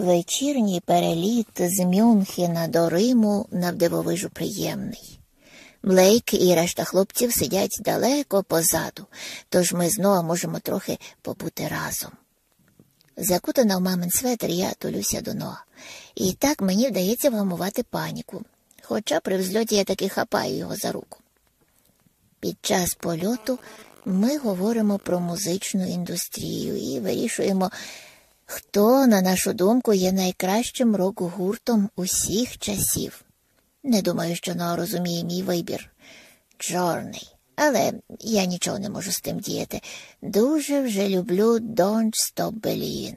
Вечірній переліт з Мюнхена до Риму навдивовижу приємний. Блейк і решта хлопців сидять далеко позаду, тож ми знову можемо трохи побути разом. Закутана в мамин светр, я тулюся до нога. І так мені вдається вгамувати паніку, хоча при взльоті я таки хапаю його за руку. Під час польоту ми говоримо про музичну індустрію і вирішуємо, хто, на нашу думку, є найкращим рок-гуртом усіх часів. Не думаю, що Ноа розуміє мій вибір. Чорний. Але я нічого не можу з тим діяти. Дуже вже люблю Don't Stop Believin'.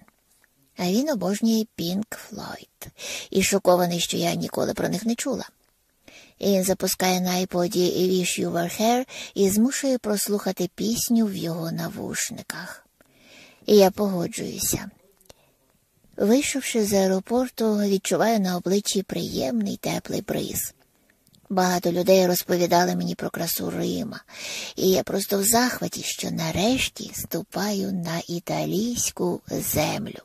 А він обожнює Pink Floyd. І шокований, що я ніколи про них не чула. І Він запускає на айподі Wish You Were Here і змушує прослухати пісню в його навушниках. І я погоджуюся. Вийшовши з аеропорту, відчуваю на обличчі приємний теплий бриз. Багато людей розповідали мені про красу Рима, і я просто в захваті, що нарешті ступаю на італійську землю.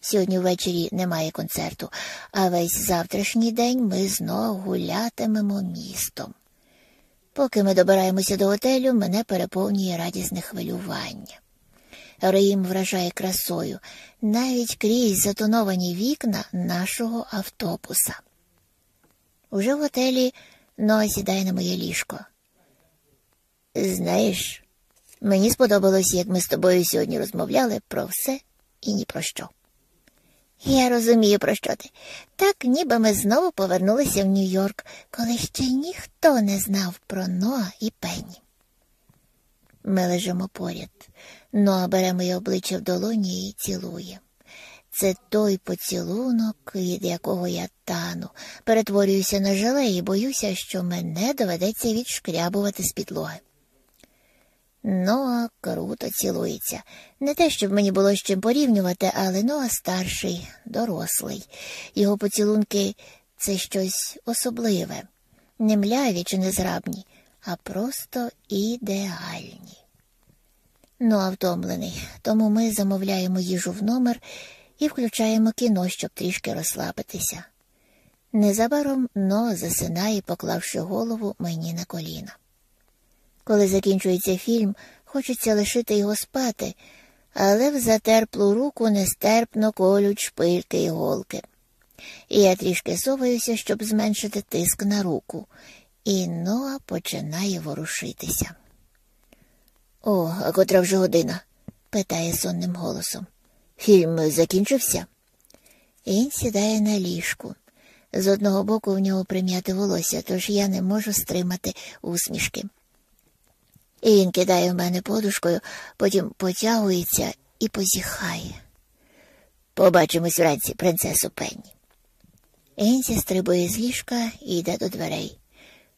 Сьогодні ввечері немає концерту, а весь завтрашній день ми знову гулятимемо містом. Поки ми добираємося до готелю, мене переповнює радісне хвилювання. Рим вражає красою навіть крізь затоновані вікна нашого автобуса. Уже в готелі Ноа сідає на моє ліжко. Знаєш, мені сподобалось, як ми з тобою сьогодні розмовляли про все і ні про що. Я розумію, про що ти. Так, ніби ми знову повернулися в Нью-Йорк, коли ще ніхто не знав про Ноа і Пенні. Ми лежимо поряд. Ноа бере моє обличчя в долоні і цілує. Це той поцілунок, від якого я тану, перетворююся на желе і боюся, що мене доведеться відшкрябувати з підлоги. Ноа круто цілується. Не те, щоб мені було з чим порівнювати, але Ноа старший, дорослий. Його поцілунки це щось особливе, не мляві чи незрабні, а просто ідеальні. Ноа втомлений, тому ми замовляємо їжу в номер і включаємо кіно, щоб трішки розслабитися. Незабаром Ноа засинає, поклавши голову мені на коліна. Коли закінчується фільм, хочеться лишити його спати, але в затерплу руку нестерпно колють шпильки і голки. І я трішки соваюся, щоб зменшити тиск на руку, і Ноа починає ворушитися. О, а котра вже година? питає сонним голосом. Фільм закінчився? Він сідає на ліжку. З одного боку в нього прим'яти волосся, тож я не можу стримати усмішки. І він кидає в мене подушкою, потім потягується і позіхає. Побачимось вранці, принцесу Пенні. Енсі стрибує з ліжка і йде до дверей.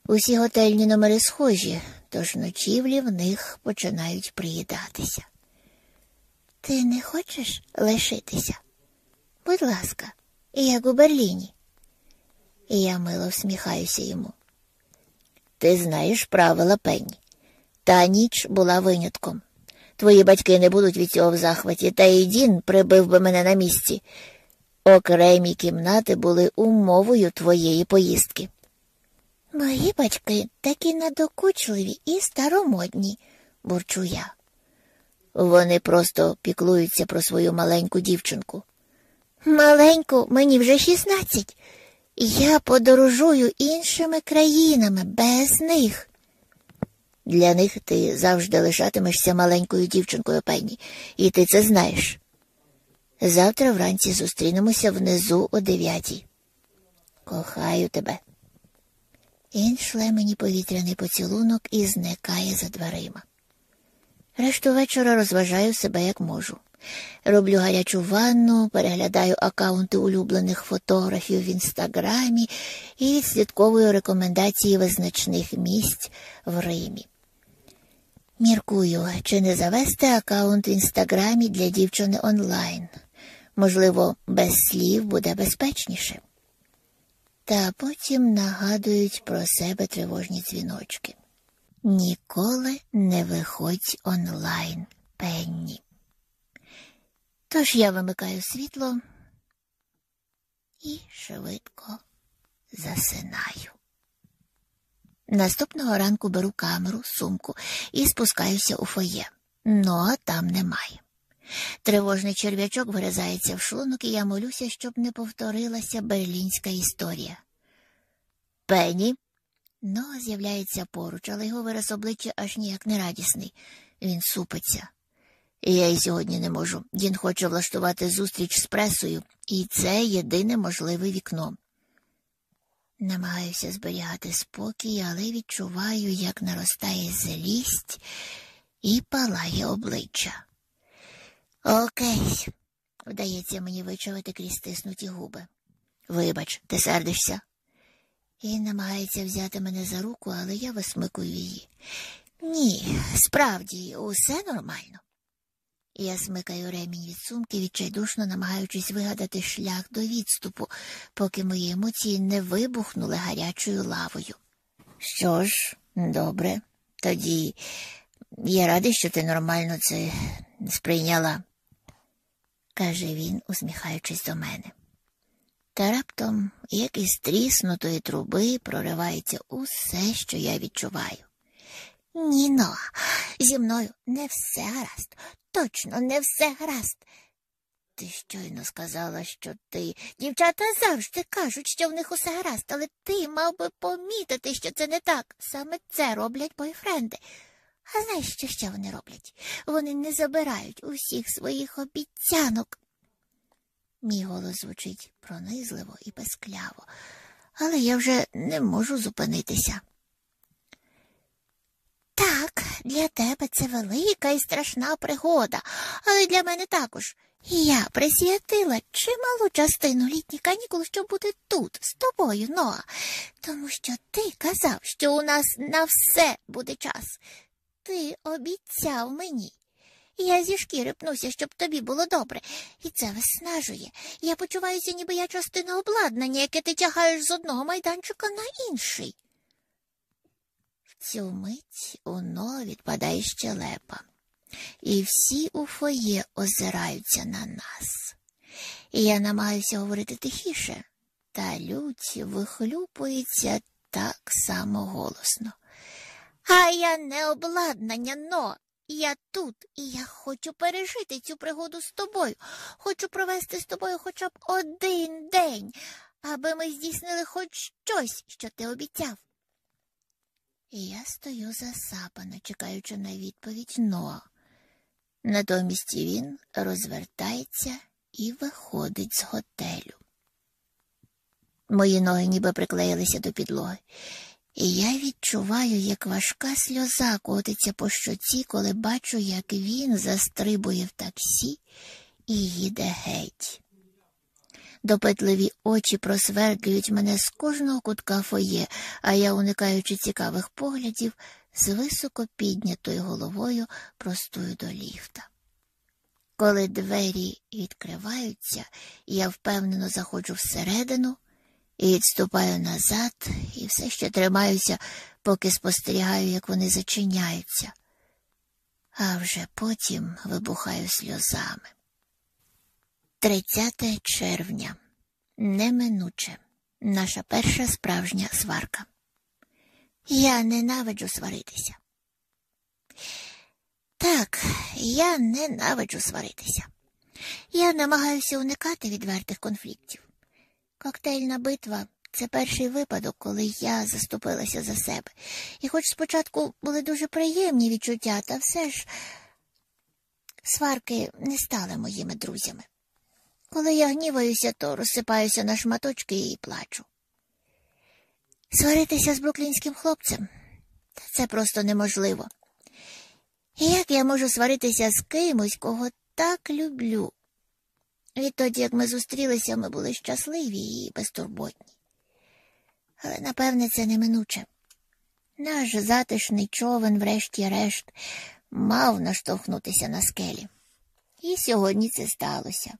Усі готельні номери схожі, тож ночівлі в них починають приїдатися. Ти не хочеш лишитися? Будь ласка, як у Берліні. І я мило всміхаюся йому. Ти знаєш правила Пенні. Та ніч була винятком. Твої батьки не будуть від цього в захваті, та і Дін прибив би мене на місці. Окремі кімнати були умовою твоєї поїздки. Мої батьки такі надокучливі і старомодні, бурчу я. Вони просто піклуються про свою маленьку дівчинку. Маленьку, мені вже шістнадцять. Я подорожую іншими країнами без них. Для них ти завжди лишатимешся маленькою дівчинкою Пенні, і ти це знаєш. Завтра вранці зустрінемося внизу о дев'ятій. Кохаю тебе. Він шле мені повітряний поцілунок і зникає за дверима. Решту вечора розважаю себе як можу. Роблю гарячу ванну, переглядаю акаунти улюблених фотографів в інстаграмі і відслідковую рекомендації визначних місць в Римі. Міркую, чи не завести акаунт в інстаграмі для дівчини онлайн. Можливо, без слів буде безпечніше. Та потім нагадують про себе тривожні дзвіночки. Ніколи не виходь онлайн, Пенні. Тож я вимикаю світло, і швидко засинаю. Наступного ранку беру камеру, сумку і спускаюся у фоє. Но там немає. Тривожний черв'ячок вирізається в шлунок, і я молюся, щоб не повторилася берлінська історія. Пені. Ноа з'являється поруч, але його вираз обличчя аж ніяк не радісний. Він супиться. Я й сьогодні не можу. Дін хоче влаштувати зустріч з пресою, і це єдине можливе вікно. Намагаюся зберігати спокій, але відчуваю, як наростає злість і палає обличчя. Окей, вдається мені вичавити крізь стиснуті губи. Вибач, ти сердишся? І намагається взяти мене за руку, але я висмикую її. Ні, справді, усе нормально. Я смикаю ремінь від сумки, відчайдушно намагаючись вигадати шлях до відступу, поки мої емоції не вибухнули гарячою лавою. Що ж, добре, тоді я радий, що ти нормально це сприйняла, каже він, усміхаючись до мене. Та раптом, як із тріснутої труби, проривається усе, що я відчуваю. Ніно, зі мною не все гаразд, точно не все гаразд. Ти щойно сказала, що ти. Дівчата завжди кажуть, що в них усе гаразд, але ти мав би помітити, що це не так. Саме це роблять бойфренди. А знаєш, що ще вони роблять? Вони не забирають усіх своїх обіцянок. Мій голос звучить пронизливо і безкляво, але я вже не можу зупинитися. Так, для тебе це велика і страшна пригода, але для мене також. Я присвятила чималу частину літніх канікул, щоб бути тут, з тобою, Ноа, тому що ти казав, що у нас на все буде час. Ти обіцяв мені. Я зі шкіри пнуся, щоб тобі було добре, і це виснажує. Я почуваюся, ніби я частина обладнання, яке ти тягаєш з одного майданчика на інший. В цю мить уно відпадає щелепа, і всі у фоє озираються на нас. І я намагаюся говорити тихіше, та лють вихлюпується так само голосно. А я не обладнання, но я тут, і я хочу пережити цю пригоду з тобою. Хочу провести з тобою хоча б один день, аби ми здійснили хоч щось, що ти обіцяв. І я стою засапана, чекаючи на відповідь но. Натомість він розвертається і виходить з готелю. Мої ноги ніби приклеїлися до підлоги, і я відчуваю, як важка сльоза котиться по щоці, коли бачу, як він застрибує в таксі і їде геть. Допитливі очі просвердлюють мене з кожного кутка фоє, а я, уникаючи цікавих поглядів, з високо піднятою головою простую до ліфта. Коли двері відкриваються, я впевнено заходжу всередину і відступаю назад, і все ще тримаюся, поки спостерігаю, як вони зачиняються, а вже потім вибухаю сльозами. 30 червня. Неминуче. Наша перша справжня сварка. Я ненавиджу сваритися. Так, я ненавиджу сваритися. Я намагаюся уникати відвертих конфліктів. Коктейльна битва це перший випадок, коли я заступилася за себе. І хоч спочатку були дуже приємні відчуття, та все ж сварки не стали моїми друзями. Коли я гніваюся, то розсипаюся на шматочки і плачу. Сваритися з бруклінським хлопцем це просто неможливо. І як я можу сваритися з кимось, кого так люблю? Відтоді, як ми зустрілися, ми були щасливі і безтурботні. Але, напевне, це неминуче. Наш затишний човен, врешті-решт, мав наштовхнутися на скелі. І сьогодні це сталося.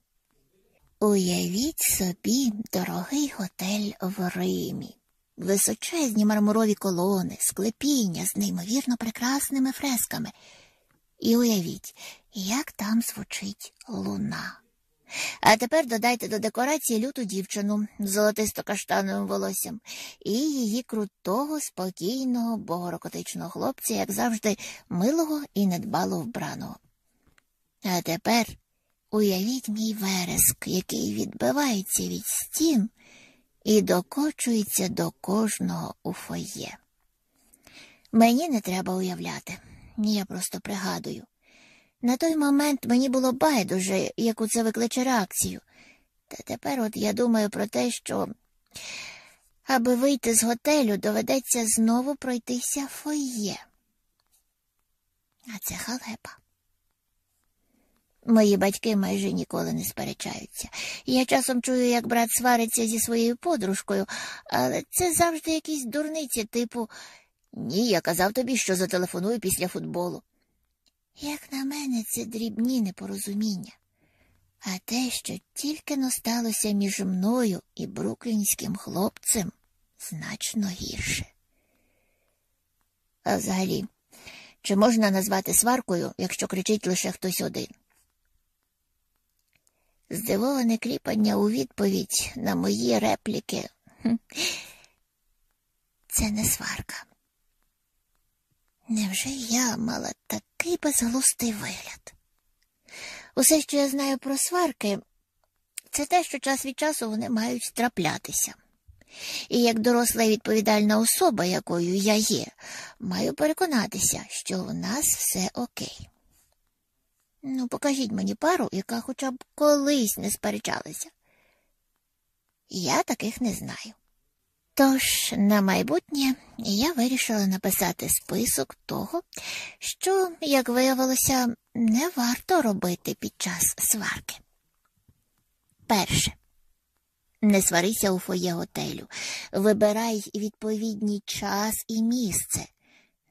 Уявіть собі дорогий готель в Римі, височезні мармурові колони, склепіння з неймовірно прекрасними фресками. І уявіть, як там звучить луна. А тепер додайте до декорації люту дівчину з золотисто-каштановим волоссям і її крутого, спокійного, богорокотичного хлопця, як завжди, милого і недбало вбраного. А тепер уявіть мій вереск, який відбивається від стін і докочується до кожного у фоє. Мені не треба уявляти, я просто пригадую. На той момент мені було байдуже, яку це викличе реакцію. Та тепер от я думаю про те, що, аби вийти з готелю, доведеться знову пройтися фоє. А це халепа. Мої батьки майже ніколи не сперечаються. Я часом чую, як брат свариться зі своєю подружкою, але це завжди якісь дурниці, типу ні, я казав тобі, що зателефоную після футболу. Як на мене, це дрібні непорозуміння, а те, що тільки насталося між мною і бруклінським хлопцем, значно гірше. А взагалі, чи можна назвати сваркою, якщо кричить лише хтось один? Здивоване кліпання у відповідь на мої репліки. Це не сварка. Невже я мала такий безглустий вигляд? Усе, що я знаю про сварки, це те, що час від часу вони мають траплятися. І як доросла і відповідальна особа, якою я є, маю переконатися, що у нас все окей. Ну, покажіть мені пару, яка хоча б колись не сперечалася. Я таких не знаю. Тож, на майбутнє я вирішила написати список того, що, як виявилося, не варто робити під час сварки. Перше. Не сварися у фоє готелю. Вибирай відповідний час і місце.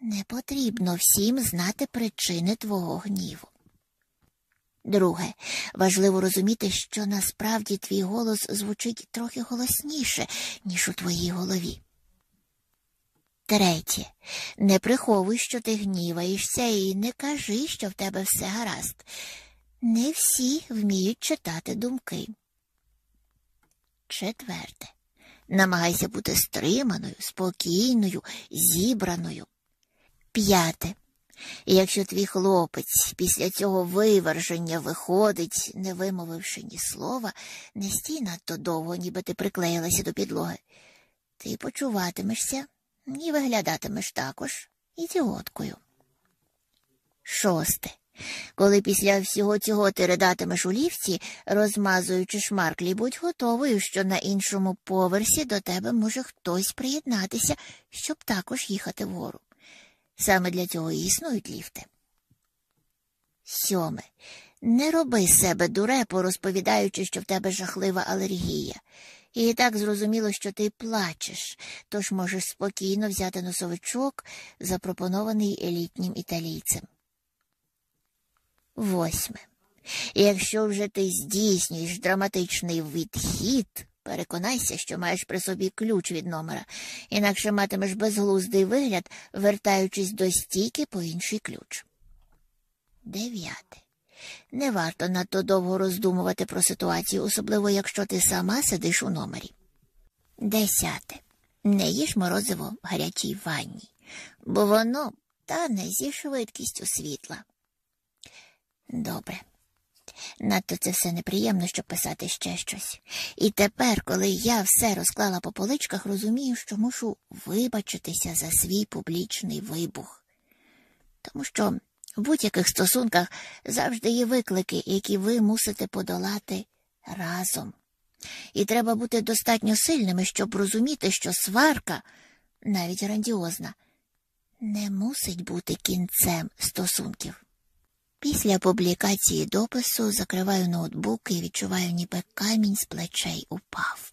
Не потрібно всім знати причини твого гніву. Друге, важливо розуміти, що насправді твій голос звучить трохи голосніше, ніж у твоїй голові. Третє, не приховуй, що ти гніваєшся, і не кажи, що в тебе все гаразд. Не всі вміють читати думки. Четверте, намагайся бути стриманою, спокійною, зібраною. П'яте. І якщо твій хлопець після цього виверження виходить, не вимовивши ні слова, не стій надто довго, ніби ти приклеїлася до підлоги, ти почуватимешся і виглядатимеш також ідіоткою. Шосте. Коли після всього цього ти ридатимеш у ліфті, розмазуючи шмарклі, будь готовою, що на іншому поверсі до тебе може хтось приєднатися, щоб також їхати вгору. Саме для цього і існують ліфти. Сьоме. Не роби себе дурепо, розповідаючи, що в тебе жахлива алергія. І так зрозуміло, що ти плачеш, тож можеш спокійно взяти носовичок, запропонований елітнім італійцем. Восьме. Якщо вже ти здійснюєш драматичний відхід, переконайся, що маєш при собі ключ від номера, інакше матимеш безглуздий вигляд, вертаючись до стійки по інший ключ. Дев'яте. Не варто надто довго роздумувати про ситуацію, особливо якщо ти сама сидиш у номері. Десяте. Не їж морозиво в гарячій ванні, бо воно тане зі швидкістю світла. Добре. Надто це все неприємно, щоб писати ще щось. І тепер, коли я все розклала по поличках, розумію, що мушу вибачитися за свій публічний вибух. Тому що в будь-яких стосунках завжди є виклики, які ви мусите подолати разом. І треба бути достатньо сильними, щоб розуміти, що сварка, навіть грандіозна, не мусить бути кінцем стосунків. Після публікації допису закриваю ноутбук і відчуваю, ніби камінь з плечей упав.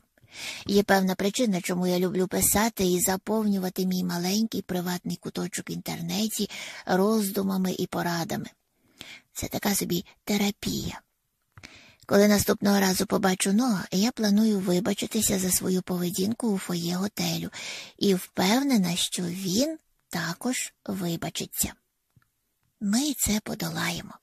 Є певна причина, чому я люблю писати і заповнювати мій маленький приватний куточок в інтернеті роздумами і порадами. Це така собі терапія. Коли наступного разу побачу нога, я планую вибачитися за свою поведінку у фоє готелю і впевнена, що він також вибачиться. Ми це подолаємо.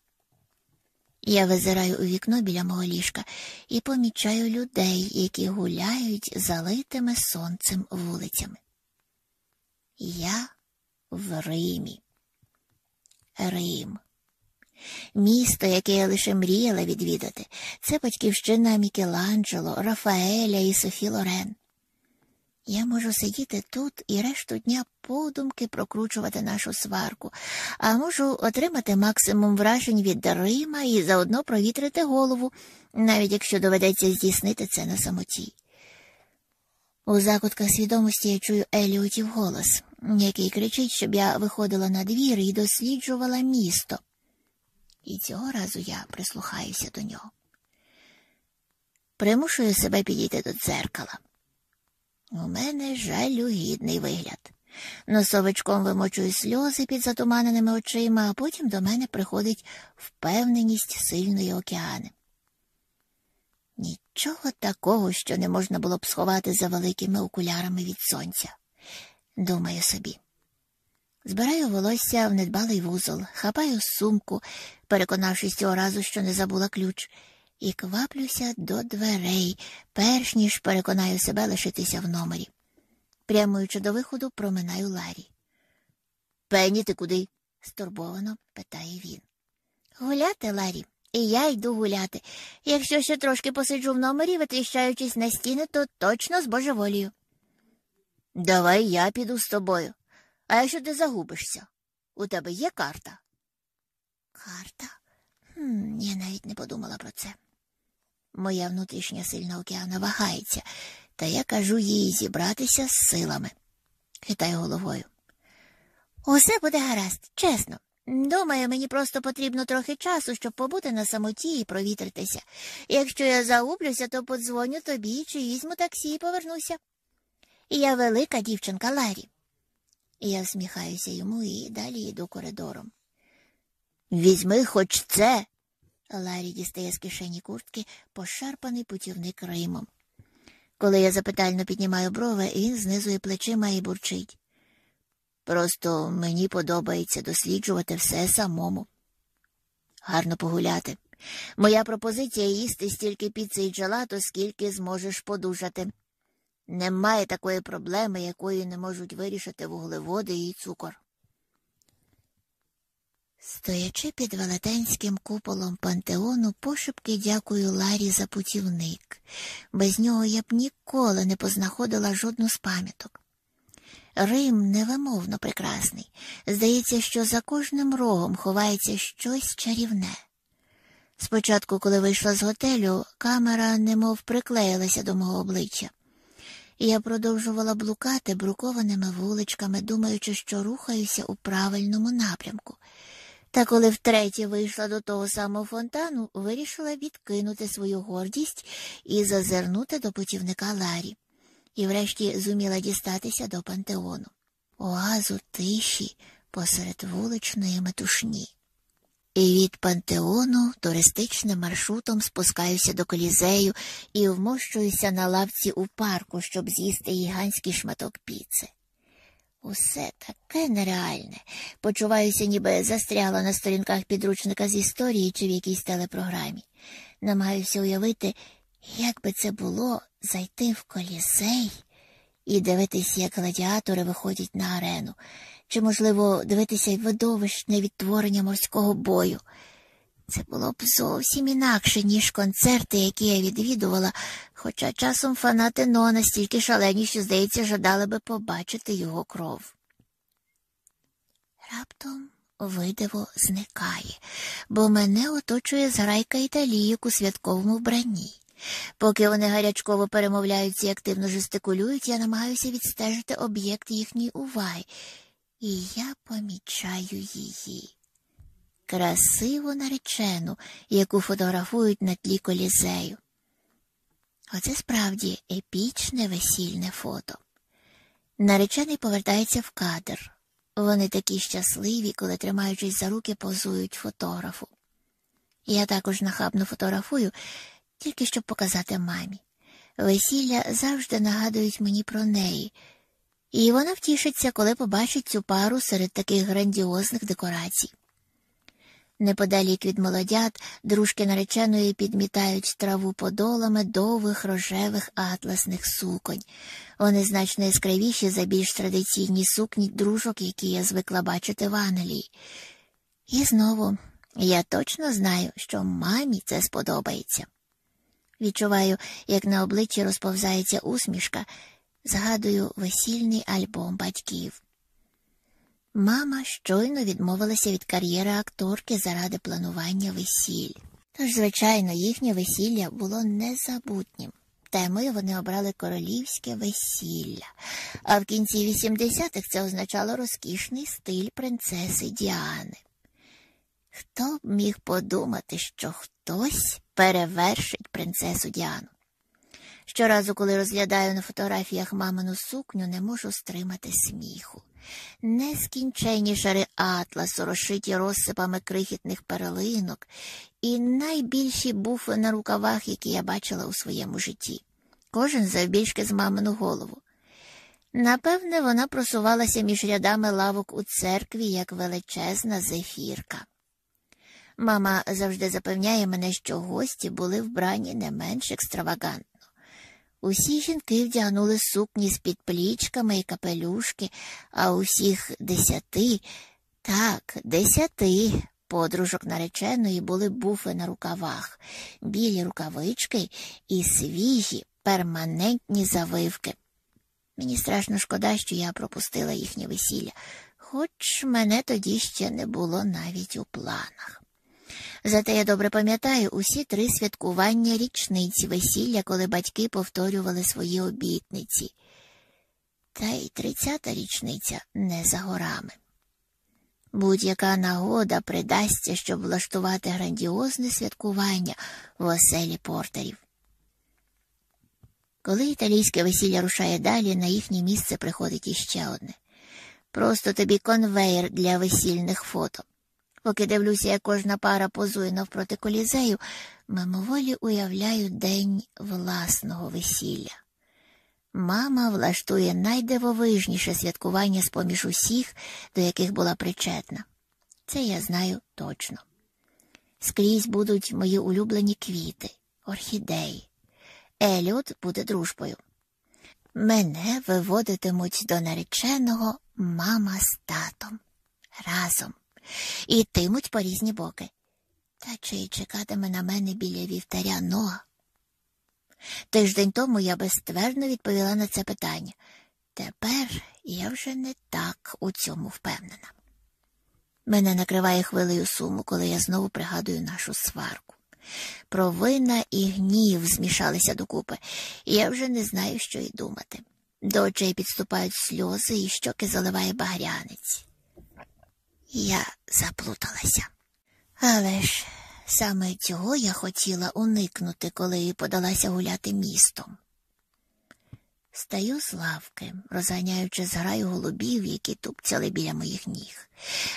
Я визираю у вікно біля мого ліжка і помічаю людей, які гуляють залитими сонцем вулицями. Я в Римі. Рим. Місто, яке я лише мріяла відвідати, це батьківщина Мікеланджело, Рафаеля і Софі Лорен. Я можу сидіти тут і решту дня подумки прокручувати нашу сварку, а можу отримати максимум вражень від Рима і заодно провітрити голову, навіть якщо доведеться здійснити це на самоті. У закутках свідомості я чую Еліотів голос, який кричить, щоб я виходила на двір і досліджувала місто. І цього разу я прислухаюся до нього. Примушую себе підійти до дзеркала. У мене жалюгідний вигляд. Носовичком вимочую сльози під затуманеними очима, а потім до мене приходить впевненість сильної океани. Нічого такого, що не можна було б сховати за великими окулярами від сонця, думаю собі. Збираю волосся в недбалий вузол, хапаю сумку, переконавшись цього разу, що не забула ключ, і кваплюся до дверей, перш ніж переконаю себе лишитися в номері. Прямуючи до виходу, проминаю Ларі. Пенні, ти куди? стурбовано питає він. Гуляти, Ларі, і я йду гуляти. Якщо ще трошки посиджу в номері, витріщаючись на стіни, то точно з божеволію. Давай я піду з тобою. А якщо ти загубишся, у тебе є карта? Карта? Хм, Я навіть не подумала про це. Моя внутрішня сильна океана вагається, та я кажу їй зібратися з силами. Хитаю головою. Усе буде гаразд, чесно. Думаю, мені просто потрібно трохи часу, щоб побути на самоті і провітритися. Якщо я загублюся, то подзвоню тобі чи візьму таксі і повернуся. Я велика дівчинка Ларі. Я всміхаюся йому і далі йду коридором. Візьми хоч це. Ларі дістає з кишені куртки пошарпаний путівник Римом. Коли я запитально піднімаю брови, він знизує плечима і бурчить. Просто мені подобається досліджувати все самому. Гарно погуляти. Моя пропозиція їсти стільки піци і джелато, скільки зможеш подужати. Немає такої проблеми, якої не можуть вирішити вуглеводи і цукор. Стоячи під велетенським куполом пантеону, пошепки дякую Ларі за путівник. Без нього я б ніколи не познаходила жодну з пам'яток. Рим невимовно прекрасний. Здається, що за кожним рогом ховається щось чарівне. Спочатку, коли вийшла з готелю, камера немов приклеїлася до мого обличчя. Я продовжувала блукати брукованими вуличками, думаючи, що рухаюся у правильному напрямку. Та коли втретє вийшла до того самого фонтану, вирішила відкинути свою гордість і зазирнути до путівника Ларі, і врешті зуміла дістатися до пантеону, оазу тиші посеред вуличної метушні. І від пантеону туристичним маршрутом спускаюся до колізею і вмощуюся на лавці у парку, щоб з'їсти гігантський шматок піци. Усе таке нереальне. Почуваюся, ніби застрягла на сторінках підручника з історії чи в якійсь телепрограмі. Намагаюся уявити, як би це було зайти в колізей і дивитися, як гладіатори виходять на арену, чи, можливо, дивитися видовищне відтворення морського бою. Це було б зовсім інакше, ніж концерти, які я відвідувала, хоча часом фанати но настільки шалені, що, здається, жадали би побачити його кров. Раптом видиво зникає, бо мене оточує зграйка італійок у святковому вбранні. Поки вони гарячково перемовляються і активно жестикулюють, я намагаюся відстежити об'єкт їхньої уваги, і я помічаю її красиву наречену, яку фотографують на тлі колізею. Оце справді епічне весільне фото. Наречений повертається в кадр. Вони такі щасливі, коли, тримаючись за руки, позують фотографу. Я також нахабно фотографую, тільки щоб показати мамі. Весілля завжди нагадують мені про неї, і вона втішиться, коли побачить цю пару серед таких грандіозних декорацій. Неподалік від молодят дружки нареченої підмітають траву подолами довгих рожевих атласних суконь. Вони значно яскравіші за більш традиційні сукні дружок, які я звикла бачити в Англії. І знову я точно знаю, що мамі це сподобається. Відчуваю, як на обличчі розповзається усмішка, згадую весільний альбом батьків. Мама щойно відмовилася від кар'єри акторки заради планування весіль. Тож, звичайно, їхнє весілля було незабутнім. Темою вони обрали королівське весілля, а в кінці 80-х це означало розкішний стиль принцеси Діани. Хто б міг подумати, що хтось перевершить принцесу Діану? Щоразу, коли розглядаю на фотографіях мамину сукню, не можу стримати сміху. Нескінченні шари атласу, розшиті розсипами крихітних перелинок, і найбільші буфи на рукавах, які я бачила у своєму житті, кожен завбільшки з мамину голову. Напевне, вона просувалася між рядами лавок у церкві, як величезна зефірка. Мама завжди запевняє мене, що гості були вбрані не менш екстравагантно. Усі жінки вдягнули сукні з підплічками і капелюшки, а усіх десяти, так, десяти подружок нареченої були буфи на рукавах, білі рукавички і свіжі перманентні завивки. Мені страшно шкода, що я пропустила їхнє весілля, хоч мене тоді ще не було навіть у планах. Зате я добре пам'ятаю усі три святкування річниці весілля, коли батьки повторювали свої обітниці. Та й тридцята річниця не за горами. Будь-яка нагода придасться, щоб влаштувати грандіозне святкування в оселі портерів. Коли італійське весілля рушає далі, на їхнє місце приходить іще одне. Просто тобі конвейер для весільних фото. Поки дивлюся, як кожна пара позує навпроти колізею, мимоволі уявляю день власного весілля. Мама влаштує найдивовижніше святкування з поміж усіх, до яких була причетна. Це я знаю точно. Скрізь будуть мої улюблені квіти, орхідеї. Еліот буде дружбою. Мене виводитимуть до нареченого мама з татом. Разом ітимуть по різні боки. Та чи й чекатиме на мене біля вівтаря Ноа? Тиждень тому я безствердно відповіла на це питання. Тепер я вже не так у цьому впевнена. Мене накриває хвилею суму, коли я знову пригадую нашу сварку. Провина і гнів змішалися докупи, і я вже не знаю, що й думати. До очей підступають сльози і щоки заливає багрянець. Я заплуталася. Але ж саме цього я хотіла уникнути, коли подалася гуляти містом. Стаю з лавки, розганяючи зграю голубів, які тупцяли біля моїх ніг.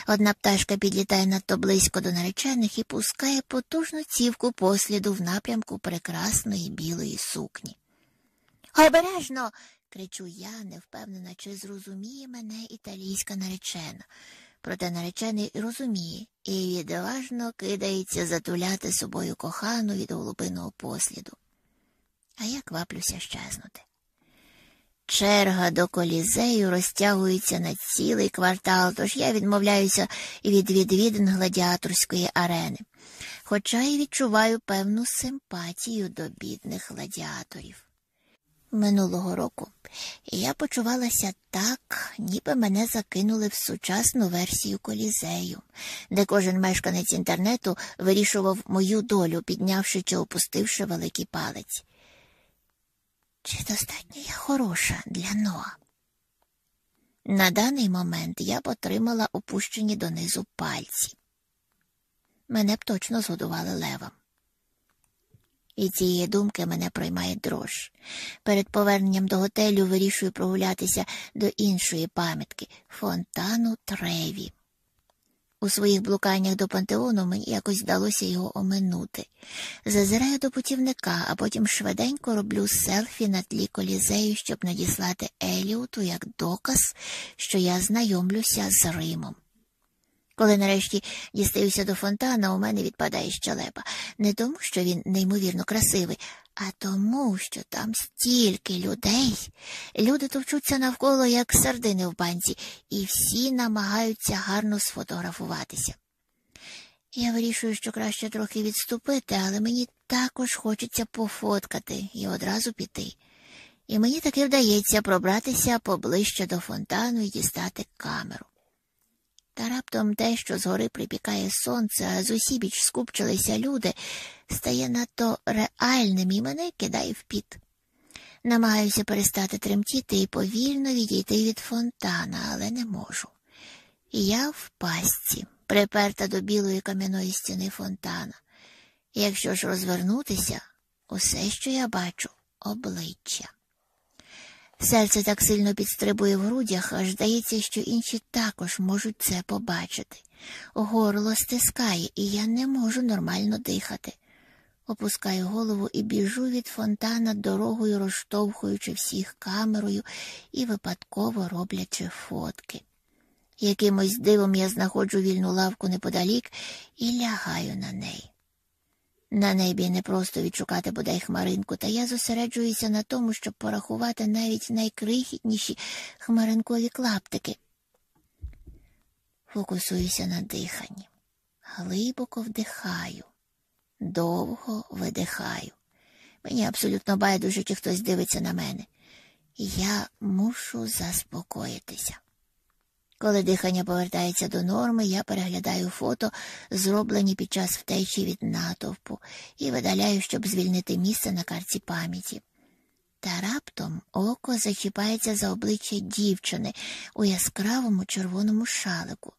Одна пташка підлітає надто близько до наречених і пускає потужну цівку посліду в напрямку прекрасної білої сукні. Обережно. кричу я, не впевнена, чи зрозуміє мене італійська наречена. Проте наречений розуміє і відважно кидається затуляти собою кохану від голубиного посліду. А я кваплюся щезнути. Черга до колізею розтягується на цілий квартал, тож я відмовляюся від відвідин гладіаторської арени, хоча й відчуваю певну симпатію до бідних гладіаторів. Минулого року я почувалася так, ніби мене закинули в сучасну версію колізею, де кожен мешканець інтернету вирішував мою долю, піднявши чи опустивши великий палець. Чи достатньо я хороша для Ноа? На даний момент я б отримала опущені донизу пальці. Мене б точно згодували левом. І цієї думки мене проймає дрож. Перед поверненням до готелю вирішую прогулятися до іншої пам'ятки фонтану Треві. У своїх блуканнях до пантеону мені якось вдалося його оминути. Зазираю до путівника, а потім швиденько роблю селфі на тлі колізею, щоб надіслати Еліоту як доказ, що я знайомлюся з Римом. Коли нарешті дістаюся до фонтана, у мене відпадає щелепа. Не тому, що він неймовірно красивий, а тому, що там стільки людей. Люди товчуться навколо, як сардини в банці, і всі намагаються гарно сфотографуватися. Я вирішую, що краще трохи відступити, але мені також хочеться пофоткати і одразу піти. І мені таки вдається пробратися поближче до фонтану і дістати камеру. Та раптом те, що згори припікає сонце, а з усібіч скупчилися люди, стає надто реальним і мене кидає в піт. Намагаюся перестати тремтіти і повільно відійти від фонтана, але не можу. Я в пастці, приперта до білої кам'яної стіни фонтана. Якщо ж розвернутися, усе, що я бачу, обличчя. Серце так сильно підстрибує в грудях, аж здається, що інші також можуть це побачити. Горло стискає, і я не можу нормально дихати. Опускаю голову і біжу від фонтана дорогою, розштовхуючи всіх камерою і випадково роблячи фотки. Якимось дивом я знаходжу вільну лавку неподалік і лягаю на неї. На небі не просто відшукати бодай хмаринку, та я зосереджуюся на тому, щоб порахувати навіть найкрихітніші хмаринкові клаптики. Фокусуюся на диханні, глибоко вдихаю, довго видихаю. Мені абсолютно байдуже, чи хтось дивиться на мене. Я мушу заспокоїтися. Коли дихання повертається до норми, я переглядаю фото, зроблені під час втечі від натовпу, і видаляю, щоб звільнити місце на карті пам'яті. Та раптом око зачіпається за обличчя дівчини у яскравому червоному шалику,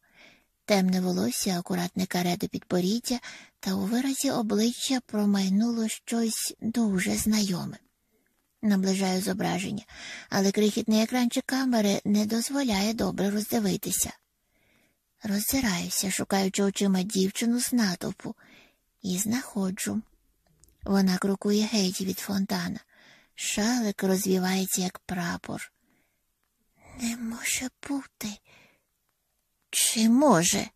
темне волосся, акуратне каре до підборіддя, та у виразі обличчя промайнуло щось дуже знайоме. Наближаю зображення, але крихітний екранчик камери не дозволяє добре роздивитися. Роззираюся, шукаючи очима дівчину з натовпу, і знаходжу. Вона крокує геть від фонтана. Шалик розвівається, як прапор. Не може бути. Чи може?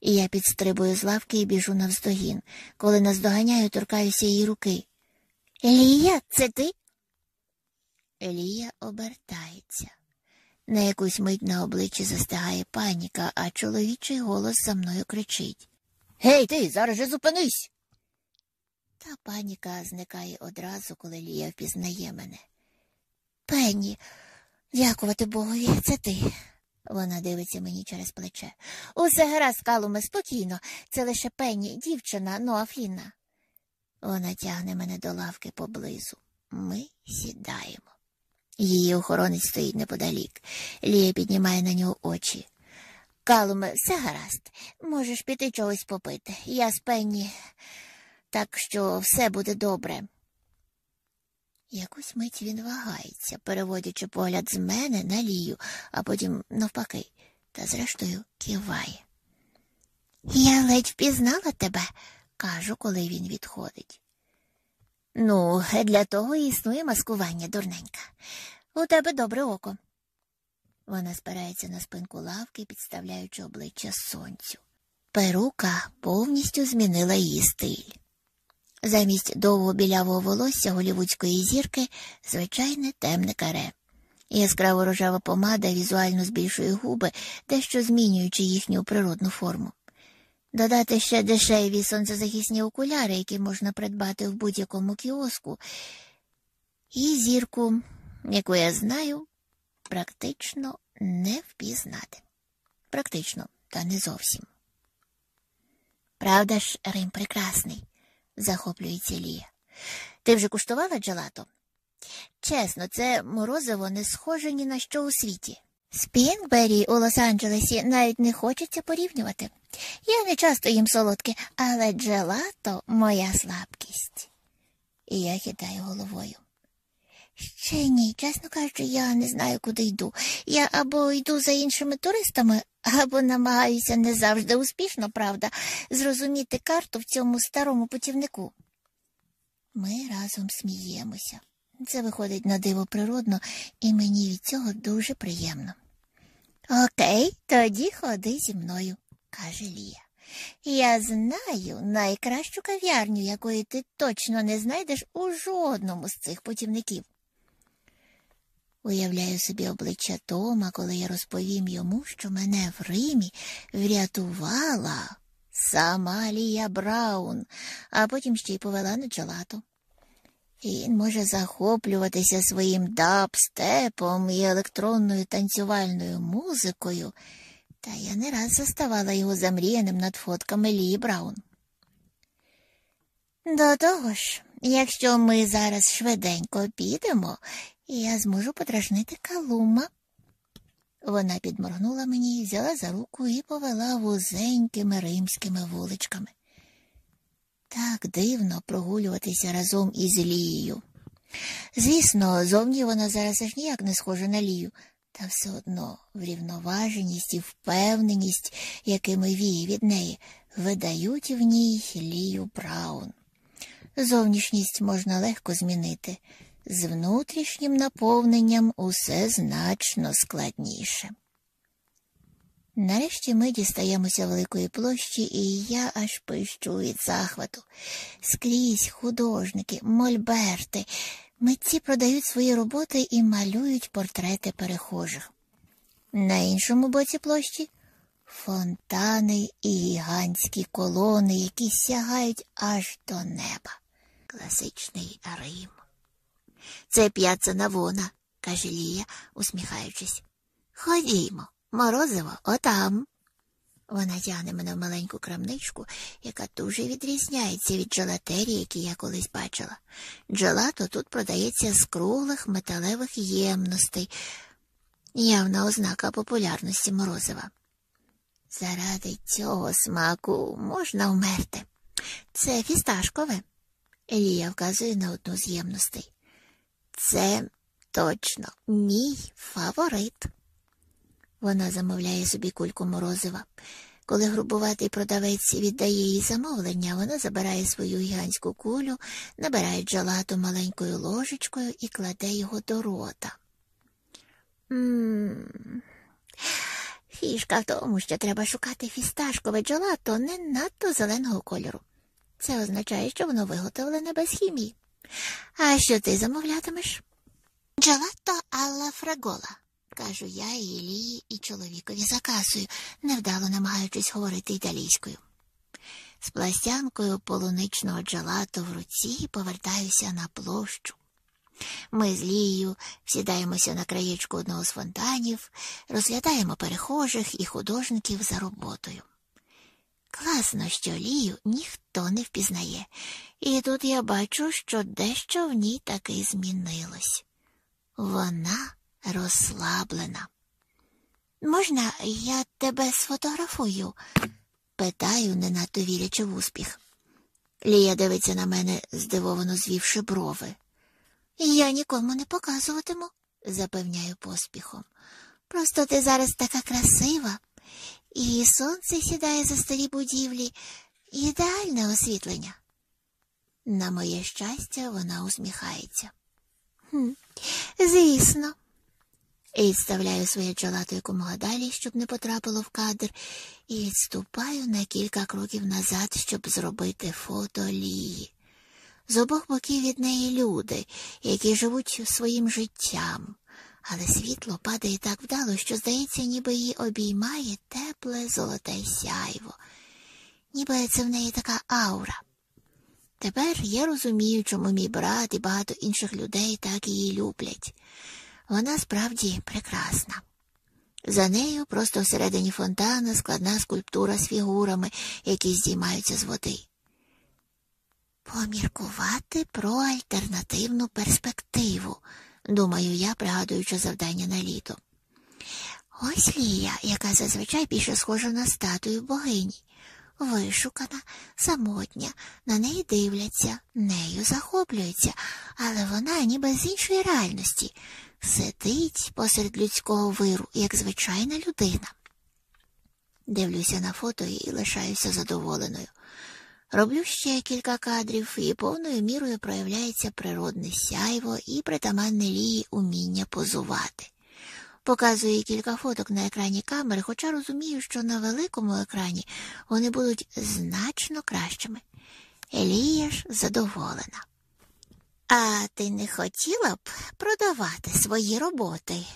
І я підстрибую з лавки і біжу навздогін. Коли наздоганяю, торкаюся її руки. Лія, це ти? Елія обертається. На якусь мить на обличчі застигає паніка, а чоловічий голос за мною кричить Гей, ти, зараз же зупинись. Та паніка зникає одразу, коли Лія впізнає мене. Пенні, дякувати Богові, це ти. Вона дивиться мені через плече. Усе гаразд, Калуме, спокійно. Це лише Пенні, дівчина, ну Афіна. Вона тягне мене до лавки поблизу. Ми сідаємо. Її охоронець стоїть неподалік. Лія піднімає на нього очі. Калуме, все гаразд. Можеш піти чогось попити. Я з Пенні, так що все буде добре. Якусь мить він вагається, переводячи погляд з мене на Лію, а потім навпаки, та зрештою киває. Я ледь впізнала тебе, кажу, коли він відходить. Ну, для того і існує маскування, дурненька. У тебе добре око. Вона спирається на спинку лавки, підставляючи обличчя сонцю. Перука повністю змінила її стиль. Замість довго білявого волосся голівудської зірки звичайне темне каре. Яскраво рожева помада візуально збільшує губи, дещо змінюючи їхню природну форму. Додати ще дешеві сонцезахисні окуляри, які можна придбати в будь-якому кіоску, і зірку, яку я знаю, практично не впізнати. Практично, та не зовсім. Правда ж, Рим прекрасний, захоплюється Лія. Ти вже куштувала джелато? Чесно, це морозиво не схоже ні на що у світі. Спінгбері у Лос-Анджелесі навіть не хочеться порівнювати. Я не часто їм солодке, але джелато моя слабкість. І я хитаю головою. Ще ні, чесно кажучи, я не знаю, куди йду. Я або йду за іншими туристами, або намагаюся не завжди успішно, правда, зрозуміти карту в цьому старому путівнику. Ми разом сміємося. Це виходить на диво природно, і мені від цього дуже приємно. Окей, тоді ходи зі мною. каже Лія. Я знаю найкращу кав'ярню, якої ти точно не знайдеш у жодному з цих путівників. Уявляю собі обличчя Тома, коли я розповім йому, що мене в Римі врятувала сама Лія Браун, а потім ще й повела на джелато. Він може захоплюватися своїм дабстепом і електронною танцювальною музикою, та я не раз заставала його замріяним над фотками Лії Браун. До того ж, якщо ми зараз швиденько підемо, я зможу подражнити калума. Вона підморгнула мені, взяла за руку і повела вузенькими римськими вуличками. Так дивно прогулюватися разом із Лією. Звісно, зовні вона зараз аж ніяк не схожа на Лію, та все одно врівноваженість і впевненість, якими віє від неї, видають в ній Лію Браун. Зовнішність можна легко змінити, з внутрішнім наповненням усе значно складніше. Нарешті ми дістаємося великої площі, і я аж пищу від захвату. Скрізь художники, мольберти, митці продають свої роботи і малюють портрети перехожих. На іншому боці площі фонтани і гігантські колони, які сягають аж до неба. Класичний Рим. Це п'яца Навона, каже Лія, усміхаючись. Ходімо. Морозиво отам. Вона тягне мене в маленьку крамничку, яка дуже відрізняється від джелатерії, які я колись бачила. Джелато тут продається з круглих металевих ємностей, явна ознака популярності морозива. Заради цього смаку можна вмерти. Це фісташкове. Елія вказує на одну з ємностей. Це точно мій фаворит. Вона замовляє собі кульку морозива. Коли грубуватий продавець віддає їй замовлення, вона забирає свою гігантську кулю, набирає джалату маленькою ложечкою і кладе його до рота. Ммм, фішка в тому, що треба шукати фісташкове джалато не надто зеленого кольору. Це означає, що воно виготовлене без хімії. А що ти замовлятимеш? Джалато алла фрагола кажу я і Ілії, і чоловікові за касою, невдало намагаючись говорити італійською. З пластянкою полуничного джалату в руці повертаюся на площу. Ми з Лією сідаємося на краєчку одного з фонтанів, розглядаємо перехожих і художників за роботою. Класно, що Лію ніхто не впізнає, і тут я бачу, що дещо в ній таки змінилось. Вона розслаблена. Можна, я тебе сфотографую? питаю, не надто вірячи в успіх. Лія дивиться на мене, здивовано звівши брови. Я нікому не показуватиму, запевняю поспіхом. Просто ти зараз така красива, і сонце сідає за старі будівлі, ідеальне освітлення. На моє щастя, вона усміхається. «Хм, Звісно, і відставляю своє джалато якомога далі, щоб не потрапило в кадр, і відступаю на кілька кроків назад, щоб зробити фото Лії. З обох боків від неї люди, які живуть своїм життям, але світло падає так вдало, що, здається, ніби її обіймає тепле золоте сяйво, ніби це в неї така аура. Тепер я розумію, чому мій брат і багато інших людей так її люблять. Вона справді прекрасна. За нею просто всередині фонтана складна скульптура з фігурами, які здіймаються з води. Поміркувати про альтернативну перспективу, думаю я, пригадуючи завдання на літо. Ось Лія, яка зазвичай більше схожа на статую богині, вишукана, самотня, на неї дивляться, нею захоплюються, але вона ніби з іншої реальності сидить посеред людського виру, як звичайна людина. Дивлюся на фото і лишаюся задоволеною. Роблю ще кілька кадрів, і повною мірою проявляється природне сяйво і притаманне лії уміння позувати. Показую кілька фоток на екрані камери, хоча розумію, що на великому екрані вони будуть значно кращими. Елія ж задоволена. А ти не хотіла б продавати свої роботи?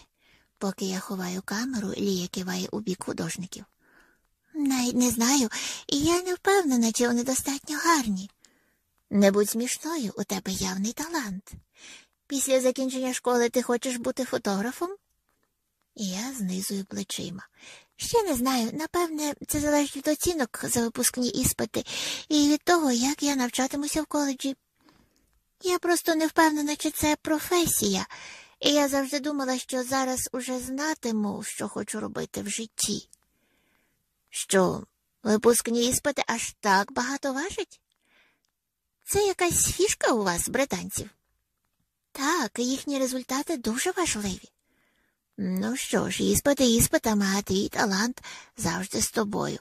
Поки я ховаю камеру, Лія киває у бік художників. Навіть не знаю, і я не впевнена, чи вони достатньо гарні. Не будь смішною, у тебе явний талант. Після закінчення школи ти хочеш бути фотографом? Я знизую плечима. Ще не знаю, напевне, це залежить від оцінок за випускні іспити і від того, як я навчатимуся в коледжі. Я просто не впевнена, чи це професія, і я завжди думала, що зараз уже знатиму, що хочу робити в житті. Що, випускні іспити аж так багато важить? Це якась фішка у вас, британців? Так, їхні результати дуже важливі. Ну що ж, іспити іспитами, а твій талант завжди з тобою.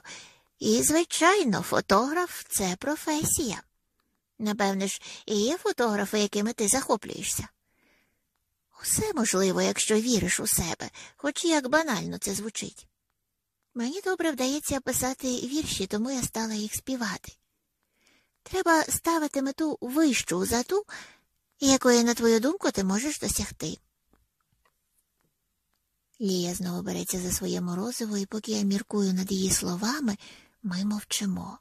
І, звичайно, фотограф це професія. Напевне ж, і є фотографи, якими ти захоплюєшся. Усе можливо, якщо віриш у себе, хоч як банально це звучить. Мені добре вдається писати вірші, тому я стала їх співати. Треба ставити мету вищу за ту, якої, на твою думку, ти можеш досягти. Лія знову береться за своє морозиво, і поки я міркую над її словами, ми мовчимо.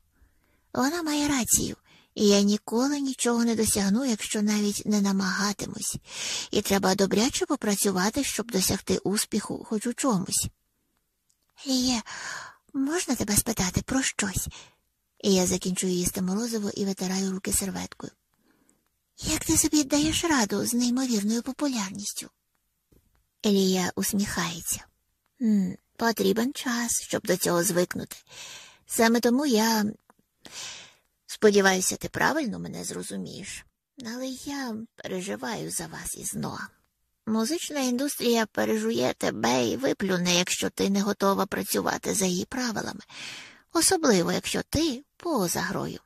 Вона має рацію, і я ніколи нічого не досягну, якщо навіть не намагатимусь, і треба добряче попрацювати, щоб досягти успіху хоч у чомусь. Ліє, можна тебе спитати про щось? І я закінчую їсти морозиво і витираю руки серветкою. Як ти собі даєш раду з неймовірною популярністю? Елія усміхається. «М, Потрібен час, щоб до цього звикнути. Саме тому я сподіваюся, ти правильно мене зрозумієш, але я переживаю за вас із Ноа. Музична індустрія пережує тебе і виплюне, якщо ти не готова працювати за її правилами, особливо якщо ти поза грою.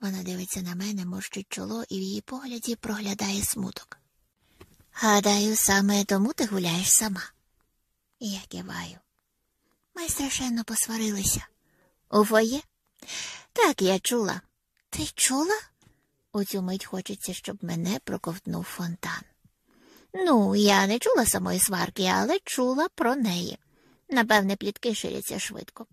Вона дивиться на мене, морщить чоло, і в її погляді проглядає смуток. Гадаю, саме тому ти гуляєш сама. Я киваю. Ми страшенно посварилися. У фоє? Так, я чула. Ти чула? У цю мить хочеться, щоб мене проковтнув фонтан. Ну, я не чула самої сварки, але чула про неї. Напевне, плітки ширяться швидко.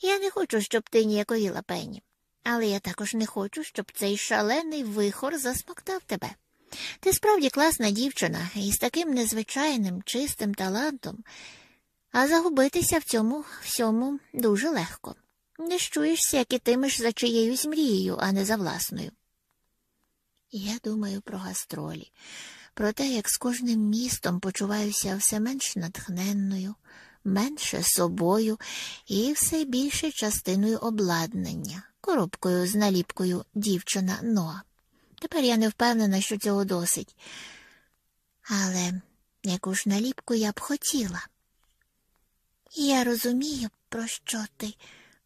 Я не хочу, щоб ти ніяковіла пені, але я також не хочу, щоб цей шалений вихор засмоктав тебе. Ти справді класна дівчина і з таким незвичайним, чистим талантом, а загубитися в цьому всьому дуже легко. Не щуєшся, як ітимеш за чиєюсь мрією, а не за власною. Я думаю про гастролі, про те, як з кожним містом почуваюся все менш натхненною, менше собою і все більше частиною обладнання, коробкою з наліпкою дівчина Ноа. Тепер я не впевнена, що цього досить. Але яку ж наліпку я б хотіла. Я розумію, про що ти,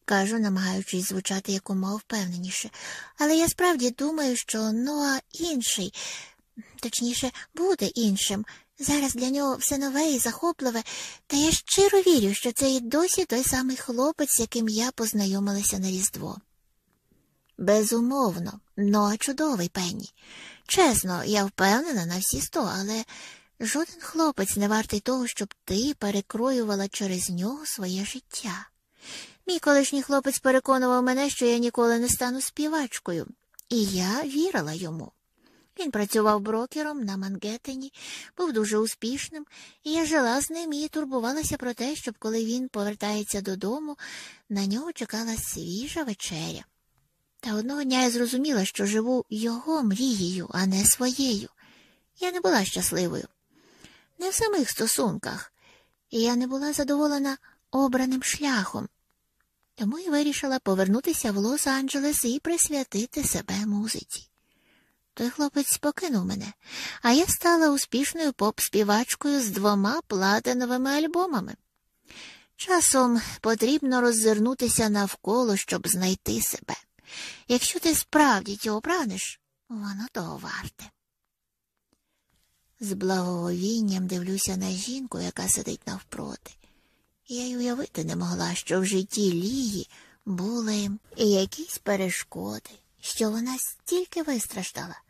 кажу, намагаючись звучати якомога впевненіше, але я справді думаю, що Ноа інший, точніше, буде іншим. Зараз для нього все нове і захопливе, та я щиро вірю, що це і досі той самий хлопець, з яким я познайомилася на Різдво. Безумовно, Ноа чудовий пенні. Чесно, я впевнена на всі сто, але жоден хлопець не вартий того, щоб ти перекроювала через нього своє життя. Мій колишній хлопець переконував мене, що я ніколи не стану співачкою, і я вірила йому. Він працював брокером на Мангеттені, був дуже успішним, і я жила з ним і турбувалася про те, щоб коли він повертається додому, на нього чекала свіжа вечеря. Та одного дня я зрозуміла, що живу його мрією, а не своєю. Я не була щасливою, не в самих стосунках, і я не була задоволена обраним шляхом. Тому і вирішила повернутися в Лос-Анджелес і присвятити себе музиці. Той хлопець покинув мене, а я стала успішною поп-співачкою з двома платиновими альбомами. Часом потрібно роззирнутися навколо, щоб знайти себе. Якщо ти справді цього прагнеш, воно того варте. З благоговінням дивлюся на жінку, яка сидить навпроти. Я й уявити не могла, що в житті Лії були якісь перешкоди, що вона стільки вистраждала.